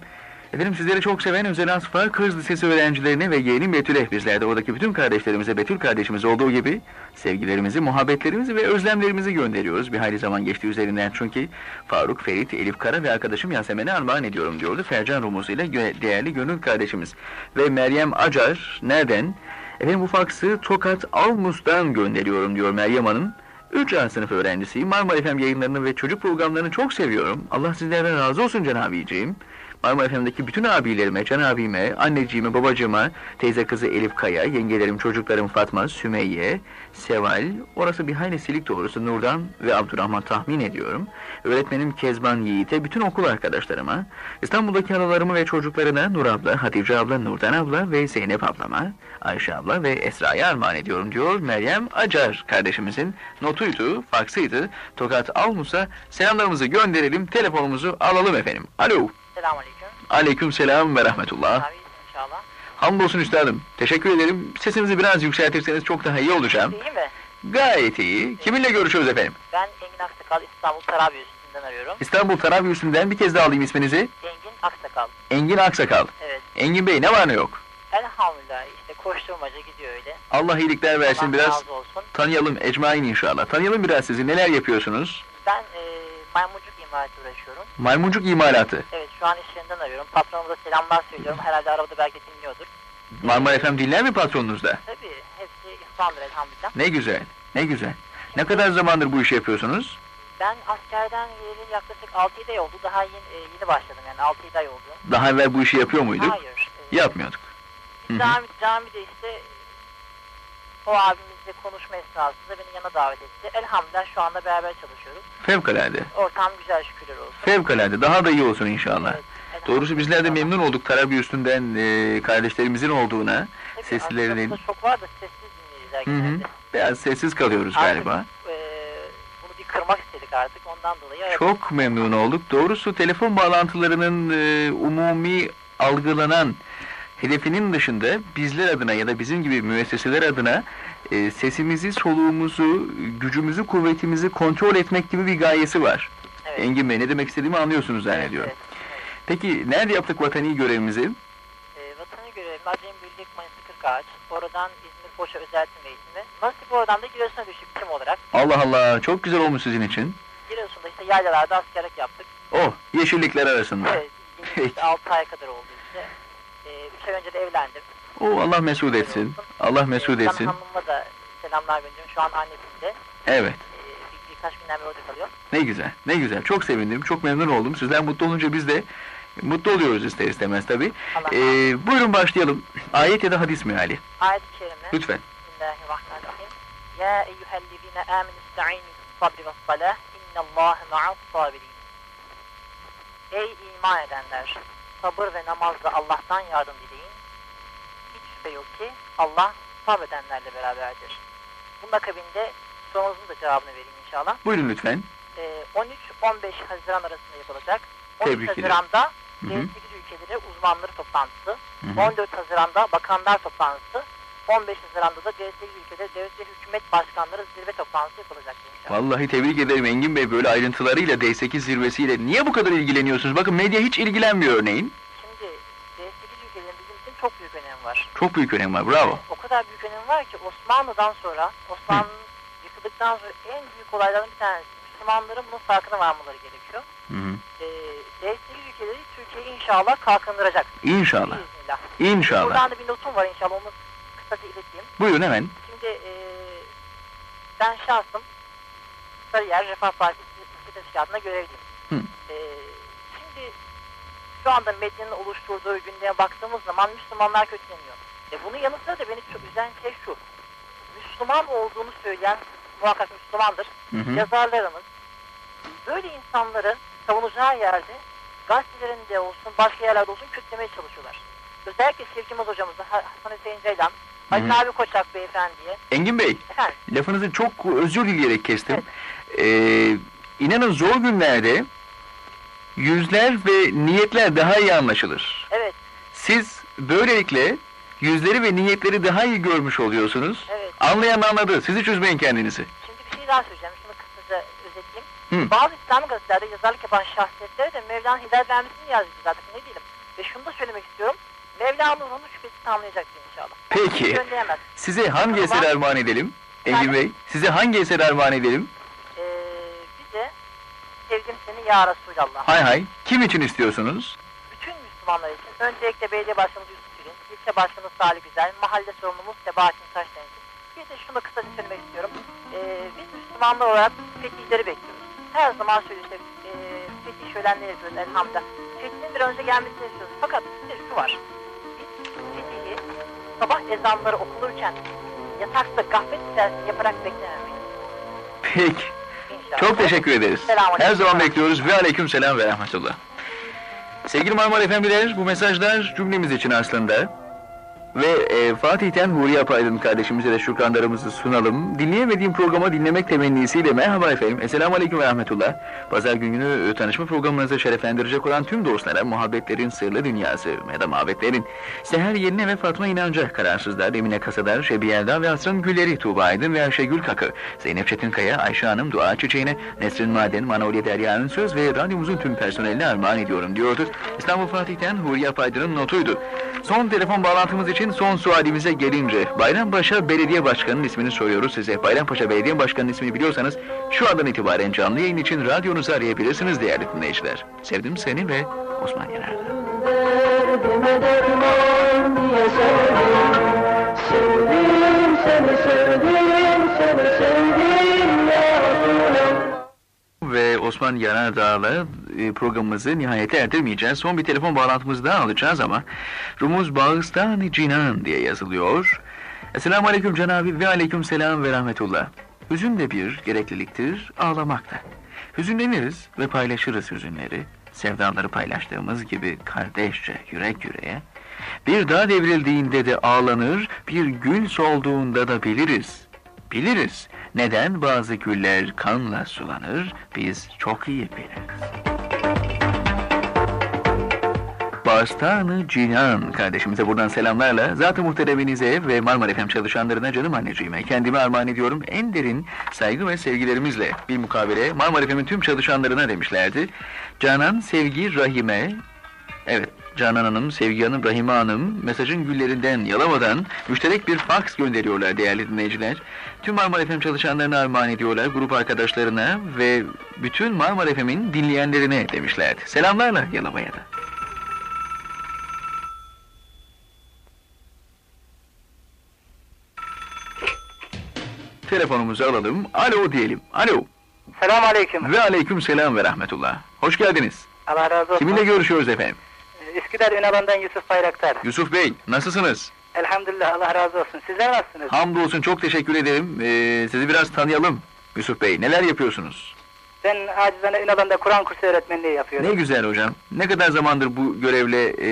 Efendim sizleri çok seven Özel Asfar Kız Lisesi öğrencilerine ve yeğenim Betül'e bizler de oradaki bütün kardeşlerimize Betül kardeşimiz olduğu gibi sevgilerimizi, muhabbetlerimizi ve özlemlerimizi gönderiyoruz. Bir hayli zaman geçti üzerinden çünkü Faruk, Ferit, Elif Kara ve arkadaşım Yasemen'e armağan ediyorum diyordu. Fercan Rumuz ile gö- değerli gönül kardeşimiz. Ve Meryem Acar nereden? Efendim bu faksı Tokat Almus'tan gönderiyorum diyor Meryem Hanım. 3 A sınıf öğrencisiyim. Marmara FM yayınlarını ve çocuk programlarını çok seviyorum. Allah sizlerden razı olsun Can abiciğim. Marmara FM'deki bütün abilerime, Can abime, anneciğime, babacığıma, teyze kızı Elif Kaya, yengelerim, çocuklarım Fatma, Sümeyye, Seval, orası bir hayli silik doğrusu Nurdan ve Abdurrahman tahmin ediyorum. Öğretmenim Kezban Yiğit'e, bütün okul arkadaşlarıma, İstanbul'daki halalarımı ve çocuklarına Nur abla, Hatice abla, Nurdan abla ve Zeynep ablama, Ayşe abla ve Esra'ya armağan ediyorum diyor Meryem Acar kardeşimizin notuydu, faksıydı. Tokat Almus'a selamlarımızı gönderelim, telefonumuzu alalım efendim. Alo. Selamünaleyküm. Aleyküm selam ve rahmetullah. Abi inşallah. Hamdolsun üstadım. Teşekkür ederim. Sesinizi biraz yükseltirseniz çok daha iyi olacağım. İyi mi? Gayet iyi. Kiminle görüşüyoruz efendim? Ben Engin Aksakal İstanbul Tarabya üstünden arıyorum. İstanbul Tarabya üstünden bir kez daha alayım isminizi. Engin Aksakal. Engin Aksakal. Evet. Engin Bey ne var ne yok? Elhamdülillah koşturmaca gidiyor öyle. Allah iyilikler versin Allah biraz. olsun. Tanıyalım ecmain inşallah. Tanıyalım biraz sizi. Neler yapıyorsunuz? Ben e, maymuncuk imalatı uğraşıyorum. Maymuncuk imalatı. Evet şu an iş yerinden arıyorum. Patronuma da selamlar söylüyorum. Herhalde arabada belki dinliyordur. Marmara FM dinler mi patronunuzda? Tabii hepsi ihsandır elhamdülillah. Ne güzel. Ne güzel. Ne kadar zamandır bu işi yapıyorsunuz? Ben askerden geleli yaklaşık 6-7 ay oldu. Daha yeni, e, yeni başladım yani 6-7 ay oldu. Daha evvel bu işi yapıyor muyduk? Hayır. e, Yapmıyorduk. Hı hı. Cami, camide işte o abimizle konuşma esnasında beni yana davet etti. Elhamdülillah şu anda beraber çalışıyoruz. Fevkalade. Ortam güzel şükürler olsun. Fevkalade. Daha da iyi olsun inşallah. Evet. Doğrusu bizler de memnun olduk Tarabya üstünden e, kardeşlerimizin olduğuna. Tabii, seslilerinin- çok var da sessiz dinleyiciler Hı hı. Biraz sessiz kalıyoruz Artık, galiba. e, bunu bir kırmak istedik artık ondan dolayı. aradık. Çok memnun olduk. Doğrusu telefon bağlantılarının e, umumi algılanan hedefinin dışında bizler adına ya da bizim gibi müesseseler adına e, sesimizi, soluğumuzu, gücümüzü, kuvvetimizi kontrol etmek gibi bir gayesi var. Evet. Engin Bey ne demek istediğimi anlıyorsunuz zannediyorum. evet, evet. Peki nerede yaptık vatani görevimizi? E, vatanı görevim Acem Birlik Manisa Kırkağaç. Oradan İzmir Foça Özeltim Eğitimi. Nasip oradan da Giresun'a düştük tim olarak. Allah Allah çok güzel olmuş sizin için. Giresun'da işte yaylalarda askerlik yaptık. Oh yeşillikler arasında. Evet, işte 6 ay kadar oldu Ee, 3 ay önce de evlendim. Oh Allah mesut etsin. Allah mesut Ee, etsin. Hanımıma da selamlar gönderiyorum. Şu an annesinde. Evet. Ee, bir, birkaç günden beri orada kalıyor. Ne güzel, ne güzel. Çok sevindim, çok memnun oldum. Sizler mutlu olunca biz de mutlu oluyoruz ister istemez. Allah Ee, buyurun başlayalım. Ayet ya da hadis meali. Ayet-i Kerime. Lütfen. Bismillahirrahmanirrahim. Ya eyyühellezine aminu ista'inu sabri ve salah. İnnallâhe ma'as sabirin. Ey iman edenler! Sabır ve namazla Allah'tan yardım dileyin. Hiç şüphe yok ki Allah sabredenlerle beraberdir. Bunun akabinde sorunuzun da cevabını vereyim inşallah. Buyurun lütfen. Ee, 13-15 Haziran arasında yapılacak. 13 Tebrik ederim. Haziran'da Hı hı. D8 ülkeleri uzmanları toplantısı. Hı hı. 14 Haziran'da bakanlar toplantısı. 15 Haziran'da da D8 ülkeleri devlet ve hükümet başkanları zirve toplantısı yapılacak inşallah. Vallahi tebrik ederim Engin Bey böyle ayrıntılarıyla D8 zirvesiyle. Niye bu kadar ilgileniyorsunuz? Bakın medya hiç ilgilenmiyor örneğin. Şimdi D8 ülkelerin bizim için çok büyük önemi var. Çok büyük önem var, bravo. O kadar büyük önemi var ki Osmanlı'dan sonra, Osmanlı'nın yıkıldıktan sonra en büyük olaylardan bir tanesi. Müslümanların bunun farkına varmaları gerekiyor. Hı hı. Ee, D8 ülkeleri Türkiye'yi inşallah kalkındıracak. İnşallah, Biiznillah. inşallah. Buradan da bir notum var inşallah onu kısaca ileteyim. Buyurun hemen. Şimdi e, ben şahsım Sarıyer Refah Partisi Teşkilatı'nda görevliyim. Hı. E, şimdi şu anda medyanın oluşturduğu gündeme baktığımız zaman Müslümanlar kötüleniyor. E, bunun yanı sıra da beni çok üzen şey şu. Müslüman olduğunu söyleyen muhakkak Müslümandır. Hı hı. Yazarlarımız böyle insanları savunacağı yerde gazetelerinde olsun başka yerlerde olsun kötülemeye çalışıyorlar. Özellikle Sevgimiz hocamızı Hasan Hüseyin Ceylan, Ali. Nabi Koçak beyefendiye. Engin Bey, Efendim lafınızı çok özür dileyerek kestim. Ee, inanın zor günlerde yüzler ve niyetler daha iyi anlaşılır. evet Siz böylelikle yüzleri ve niyetleri daha iyi görmüş oluyorsunuz. Evet. Anlayan anladı. Siz hiç üzmeyin kendinizi. Şimdi bir şey daha söyleyeceğim. Şunu kısaca özetleyeyim. Hı. Bazı İslam gazetelerde yazarlık yapan şahsiyetlere de Mevla'nın hidayet vermesini yazdı zaten ne diyelim. Ve şunu da söylemek istiyorum. Mevla'nın onu şüphesiz tamamlayacaktır inşallah. Peki. Size hangi eser armağan edelim? Engin Bey, size hangi eser armağan edelim? Ee, bize sevdim seni ya Resulallah. Hay hay. Kim için istiyorsunuz? Bütün Müslümanlar için öncelikle belediye başkanı Yusuf Gül'ün, ilçe başkanı Salih Güzel, mahalle sorumlumuz Sebahattin Taştan için. Bir de şunu kısaca söylemek istiyorum. Ee, biz Müslümanlar olarak fetihleri bekliyoruz. Her zaman söylüyoruz. E, fetih şölenleri yapıyoruz elhamdülillah. Fethin bir önce gelmesini istiyoruz. Fakat bir şu var. Sabah ezanları okunurken yatakta gaflet içerisinde yaparak beklememeyiz. Peki. İnşallah. Çok teşekkür ederiz. Selamünaleyküm. Her zaman bekliyoruz ve aleyküm selam ve rahmetullah. Sevgili Marmara Efendiler, bu mesajlar cümlemiz için aslında. Ve e, Fatih'ten Huriye Apaydın kardeşimize de şükranlarımızı sunalım. Dinleyemediğim programa dinlemek temennisiyle merhaba efendim. Esselamu Aleyküm ve Rahmetullah. Pazar günü e, tanışma programınızı şereflendirecek olan tüm dostlara muhabbetlerin sırlı dünyası ya da muhabbetlerin Seher Yerine ve Fatma İnanca, Kararsızlar, Emine Kasadar, Şebi Yelda ve Asrın Gülleri, Tuğba Aydın ve Ayşegül Kakı, Zeynep Çetinkaya, Ayşe Hanım, Dua Çiçeğine, Nesrin Maden, Manolya Derya'nın söz ve radyomuzun tüm personeline armağan ediyorum diyordu. İstanbul Fatih'ten Huriye Apaydın'ın notuydu. Son telefon bağlantımız için son sualimize gelince Bayrampaşa Belediye Başkanı'nın ismini soruyoruz size. Bayrampaşa Belediye Başkanı'nın ismini biliyorsanız şu andan itibaren canlı yayın için radyonuzu arayabilirsiniz değerli dinleyiciler. Sevdim seni ve Osman. Derdime derman diye sevdim Sevdim seni sevdim seni sevdim ya Resulallah ve Osman Yanardağ'la programımızı nihayete erdirmeyeceğiz. Son bir telefon bağlantımızı daha alacağız ama Rumuz Bağıstan Cinan diye yazılıyor. Esselamu Aleyküm Cenab-ı ve Aleyküm Selam ve Rahmetullah. Hüzün de bir gerekliliktir, ağlamak da. Hüzünleniriz ve paylaşırız hüzünleri. Sevdaları paylaştığımız gibi kardeşçe, yürek yüreğe. Bir dağ devrildiğinde de ağlanır, bir gül solduğunda da biliriz. Biliriz. Neden bazı güller kanla sulanır, biz çok iyi biliriz. Bağıstanı Cihan kardeşimize buradan selamlarla Zat-ı Muhtereminize ve Marmara FM çalışanlarına canım anneciğime kendime armağan ediyorum en derin saygı ve sevgilerimizle bir mukabele Marmara FM'in tüm çalışanlarına demişlerdi. Canan, Sevgi, Rahime, evet Canan Hanım, Sevgi Hanım, Rahime Hanım mesajın güllerinden yalamadan müşterek bir fax gönderiyorlar değerli dinleyiciler. Tüm Marmara FM çalışanlarına armağan ediyorlar, grup arkadaşlarına ve bütün Marmara FM'in dinleyenlerine demişlerdi. Selamlarla Yalova'ya da. Telefonumuzu alalım. Alo diyelim. Alo. Selam aleyküm. Ve aleyküm selam ve rahmetullah. Hoş geldiniz. Allah razı olsun. Kiminle görüşüyoruz efendim? Üsküdar Ünalan'dan Yusuf Bayraktar. Yusuf Bey, nasılsınız? Elhamdülillah Allah razı olsun. Sizler nasılsınız? Hamdolsun çok teşekkür ederim. Ee, sizi biraz tanıyalım. Yusuf Bey, neler yapıyorsunuz? Ben acizane Ünalan'da Kur'an kursu öğretmenliği yapıyorum. Ne güzel hocam. Ne kadar zamandır bu görevle e,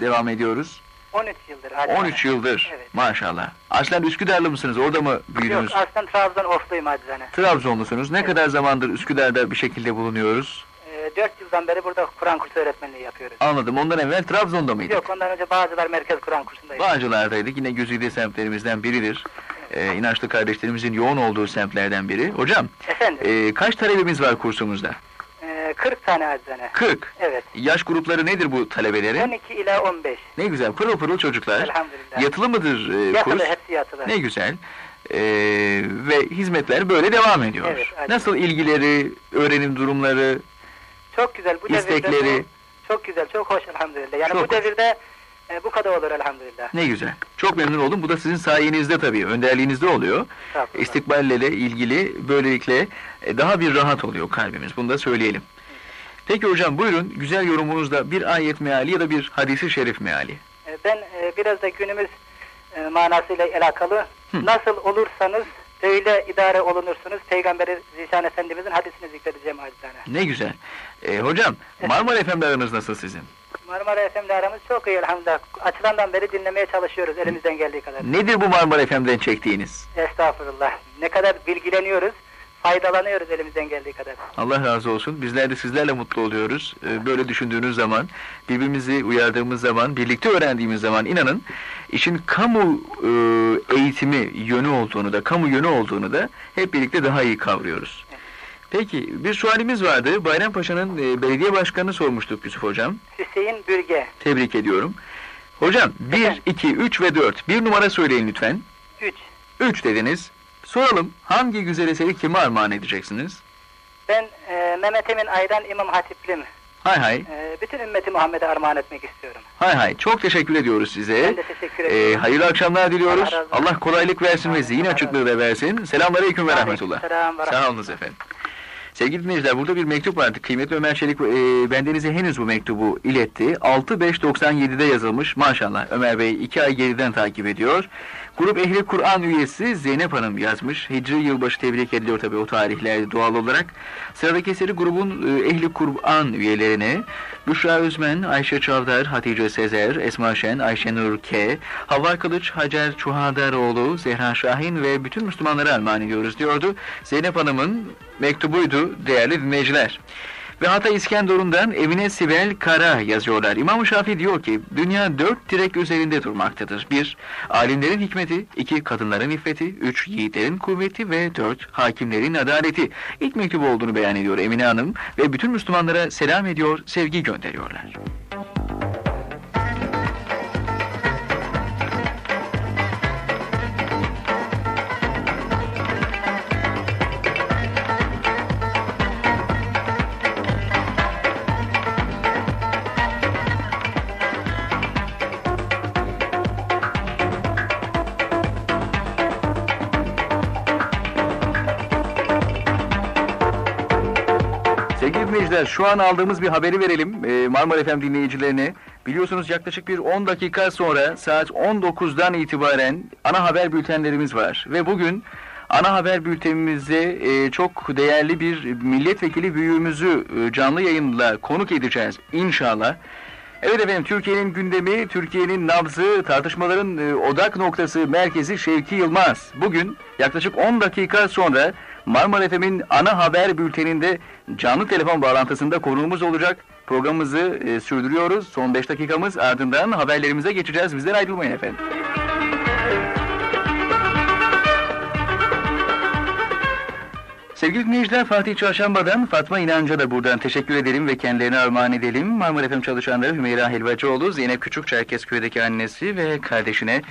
devam ediyoruz? 13 yıldır acizane. 13 yıldır. Evet. Maşallah. Aslen Üsküdarlı mısınız? Orada mı büyüdünüz? Yok aslen Trabzon Ofluyum acizane. Trabzonlusunuz. Ne kadar zamandır Üsküdar'da bir şekilde bulunuyoruz? Ee, 4 yıldan beri burada Kur'an kursu öğretmenliği yapıyoruz. Anladım. Ondan evvel Trabzon'da mıydık? Yok ondan önce Bağcılar Merkez Kur'an kursundayım. Bağcılar'daydık. Yine Gözüde semtlerimizden biridir. Ee, inançlı kardeşlerimizin yoğun olduğu semtlerden biri. Hocam, Efendim e, kaç talebemiz var kursumuzda? e, 40 tane acizane. 40. Evet. Yaş grupları nedir bu talebelerin? 12 ila 15. Ne güzel, pırıl pırıl çocuklar. Elhamdülillah. Yatılı mıdır e, Yatılı kurs? hepsi yatılı. Ne güzel. Ee, ve hizmetler böyle devam ediyor. Evet, aynen. Nasıl ilgileri, öğrenim durumları, Çok güzel. Bu devirde istekleri? bu- çok güzel, çok hoş elhamdülillah. Yani Çok bu devirde e, bu kadar olur elhamdülillah. Ne güzel. Çok memnun oldum. Bu da sizin sayenizde tabii, önderliğinizde oluyor. Estağfurullah. İstikballe ilgili böylelikle e, daha bir rahat oluyor kalbimiz. Bunu da söyleyelim. Peki hocam buyurun güzel yorumunuzda bir ayet meali ya da bir hadisi şerif meali. E, Ben e, biraz da günümüz e, manasıyla alakalı Hı. nasıl olursanız öyle idare olunursunuz. Peygamberi Zişan Efendimizin hadisini zikredeceğim acizane. Ne güzel. E, hocam Marmara FM'le aranız nasıl sizin? Marmara FM'le aramız çok iyi elhamdülillah. Açılandan beri dinlemeye çalışıyoruz elimizden geldiği kadar. Nedir bu Marmara FM'den çektiğiniz? Estağfurullah. Ne kadar bilgileniyoruz. faydalanıyoruz elimizden geldiği kadar. Allah razı olsun. Bizler de sizlerle mutlu oluyoruz. Ee, Böyle düşündüğünüz zaman, birbirimizi uyardığımız zaman, birlikte öğrendiğimiz zaman inanın işin kamu e, eğitimi yönü olduğunu da, kamu yönü olduğunu da hep birlikte daha iyi kavruyoruz. Peki bir sualimiz vardı. Bayrampaşa'nın e, belediye başkanını sormuştuk Yusuf Hocam. Hüseyin Bürge. Tebrik ediyorum. Hocam 1, Efendim? 2, 3 ve 4. Bir numara söyleyin lütfen. 3. 3 dediniz. Soralım hangi güzel eseri kime armağan edeceksiniz? Ben e, Mehmet Emin Aydan İmam Hatiplim. Hay hay. E, bütün ümmeti Muhammed'e armağan etmek istiyorum. Hay hay. Çok teşekkür ediyoruz size. Ben de teşekkür ederim. hayırlı akşamlar diliyoruz. Allah. Allah kolaylık versin ve zihin açıklığı da versin. Selamünaleyküm ve rahmetullah. Ve Sağ olunuz efendim. Sevgili dinleyiciler burada bir mektup vardı. Kıymetli Ömer Çelik e, bendenize henüz bu mektubu iletti. 6.5.97'de yazılmış. Maşallah Ömer Bey iki ay geriden takip ediyor. Grup Ehli Kur'an üyesi Zeynep Hanım yazmış. Hicri yılbaşı tebrik ediliyor tabii o tarihlerde doğal olarak. Sıradaki eseri grubun e, Ehli Kur'an üyelerine Büşra Özmen, Ayşe Çavdar, Hatice Sezer, Esma Şen, Ayşe Nur K, Havva Kılıç, Hacer Çuhadaroğlu, Zehra Şahin ve bütün Müslümanlara armağan ediyoruz diyordu. Zeynep Hanım'ın mektubuydu değerli dinleyiciler. Ve Hatay İskenderun'dan Emine Sibel Kara yazıyorlar. İmam Şafii diyor ki, dünya dört direk üzerinde durmaktadır. Bir, alimlerin hikmeti, iki, kadınların iffeti, üç, yiğitlerin kuvveti ve dört, hakimlerin adaleti. İlk mektubu olduğunu beyan ediyor Emine Hanım ve bütün Müslümanlara selam ediyor, sevgi gönderiyorlar. Şu an aldığımız bir haberi verelim e, Marmara FM dinleyicilerine. Biliyorsunuz yaklaşık bir 10 dakika sonra saat 19'dan itibaren ana haber bültenlerimiz var. Ve bugün ana haber bültenimizde e, çok değerli bir milletvekili büyüğümüzü e, canlı yayınla konuk edeceğiz inşallah. Evet efendim Türkiye'nin gündemi, Türkiye'nin nabzı, tartışmaların e, odak noktası, merkezi Şevki Yılmaz. Bugün yaklaşık 10 dakika sonra Marmara FM'in ana haber bülteninde canlı telefon bağlantısında konuğumuz olacak. Programımızı e, sürdürüyoruz. Son 5 dakikamız ardından haberlerimize geçeceğiz. Bizden ayrılmayın efendim. Sevgili dinleyiciler Fatih Çarşamba'dan Fatma İnanca da buradan teşekkür edelim ve kendilerine armağan edelim. Marmara FM çalışanları Hümeyra Helvacıoğlu, Zeynep Küçük Çerkezköy'deki annesi ve kardeşine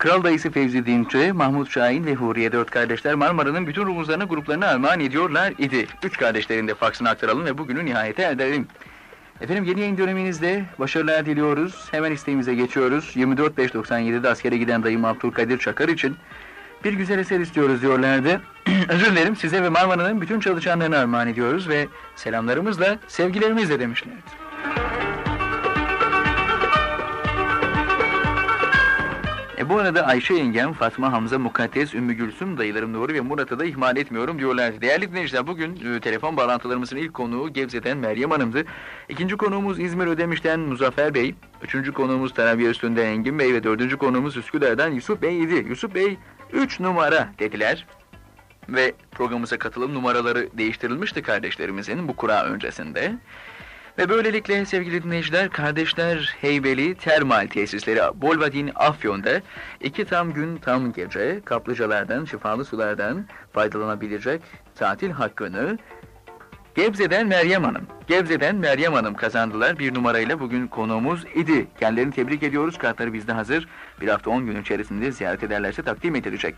Kral dayısı Fevzi Dinçe, Mahmut Şahin ve Huriye dört kardeşler Marmara'nın bütün rumuzlarına gruplarına armağan ediyorlar idi. Üç kardeşlerin de faksını aktaralım ve bugünü nihayete erdirelim. Efendim yeni yayın döneminizde başarılar diliyoruz. Hemen isteğimize geçiyoruz. 24.597'de askere giden dayım Abdülkadir Çakar için bir güzel eser istiyoruz diyorlardı. Özür dilerim size ve Marmara'nın bütün çalışanlarına armağan ediyoruz ve selamlarımızla, sevgilerimizle demişlerdi. E bu arada Ayşe yengem, Fatma, Hamza, Mukaddes, Ümmü Gülsüm, dayılarım doğru ve Murat'ı da ihmal etmiyorum diyorlardı. Değerli dinleyiciler bugün e, telefon bağlantılarımızın ilk konuğu Gebze'den Meryem Hanım'dı. İkinci konuğumuz İzmir Ödemiş'ten Muzaffer Bey. Üçüncü konuğumuz Tarabya Üstü'nden Engin Bey ve dördüncü konuğumuz Üsküdar'dan Yusuf Bey idi. Yusuf Bey 3 numara dediler. Ve programımıza katılım numaraları değiştirilmişti kardeşlerimizin bu kura öncesinde. Ve böylelikle sevgili dinleyiciler, Kardeşler Heybeli Termal Tesisleri Bolvadin Afyon'da iki tam gün tam gece kaplıcalardan, şifalı sulardan faydalanabilecek tatil hakkını Gebze'den Meryem Hanım, Gebze'den Meryem Hanım kazandılar. Bir numarayla bugün konuğumuz idi. Kendilerini tebrik ediyoruz. Kartları bizde hazır. Bir hafta 10 gün içerisinde ziyaret ederlerse takdim edilecek.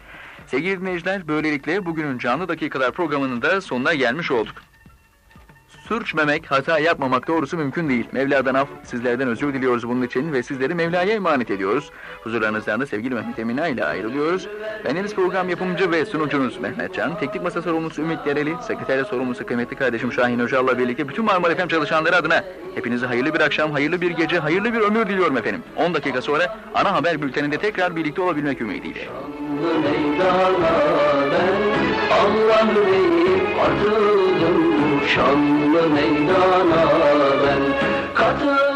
Sevgili dinleyiciler, böylelikle bugünün canlı dakikalar programının da sonuna gelmiş olduk. Sürçmemek, hata yapmamak doğrusu mümkün değil. Mevla'dan af, sizlerden özür diliyoruz bunun için ve sizleri Mevla'ya emanet ediyoruz. Huzurlarınızdan da sevgili Mehmet Emine ile ayrılıyoruz. Bendeniz program yapımcı ve sunucunuz Mehmet Can, teknik masa sorumlusu Ümit Yereli, sekreterya sorumlusu kıymetli kardeşim Şahin Hoca'la birlikte bütün Marmara FM çalışanları adına hepinize hayırlı bir akşam, hayırlı bir gece, hayırlı bir ömür diliyorum efendim. 10 dakika sonra ana haber bülteninde tekrar birlikte olabilmek ümidiyle. Meydana ben Şanlı meydana ben Katıldım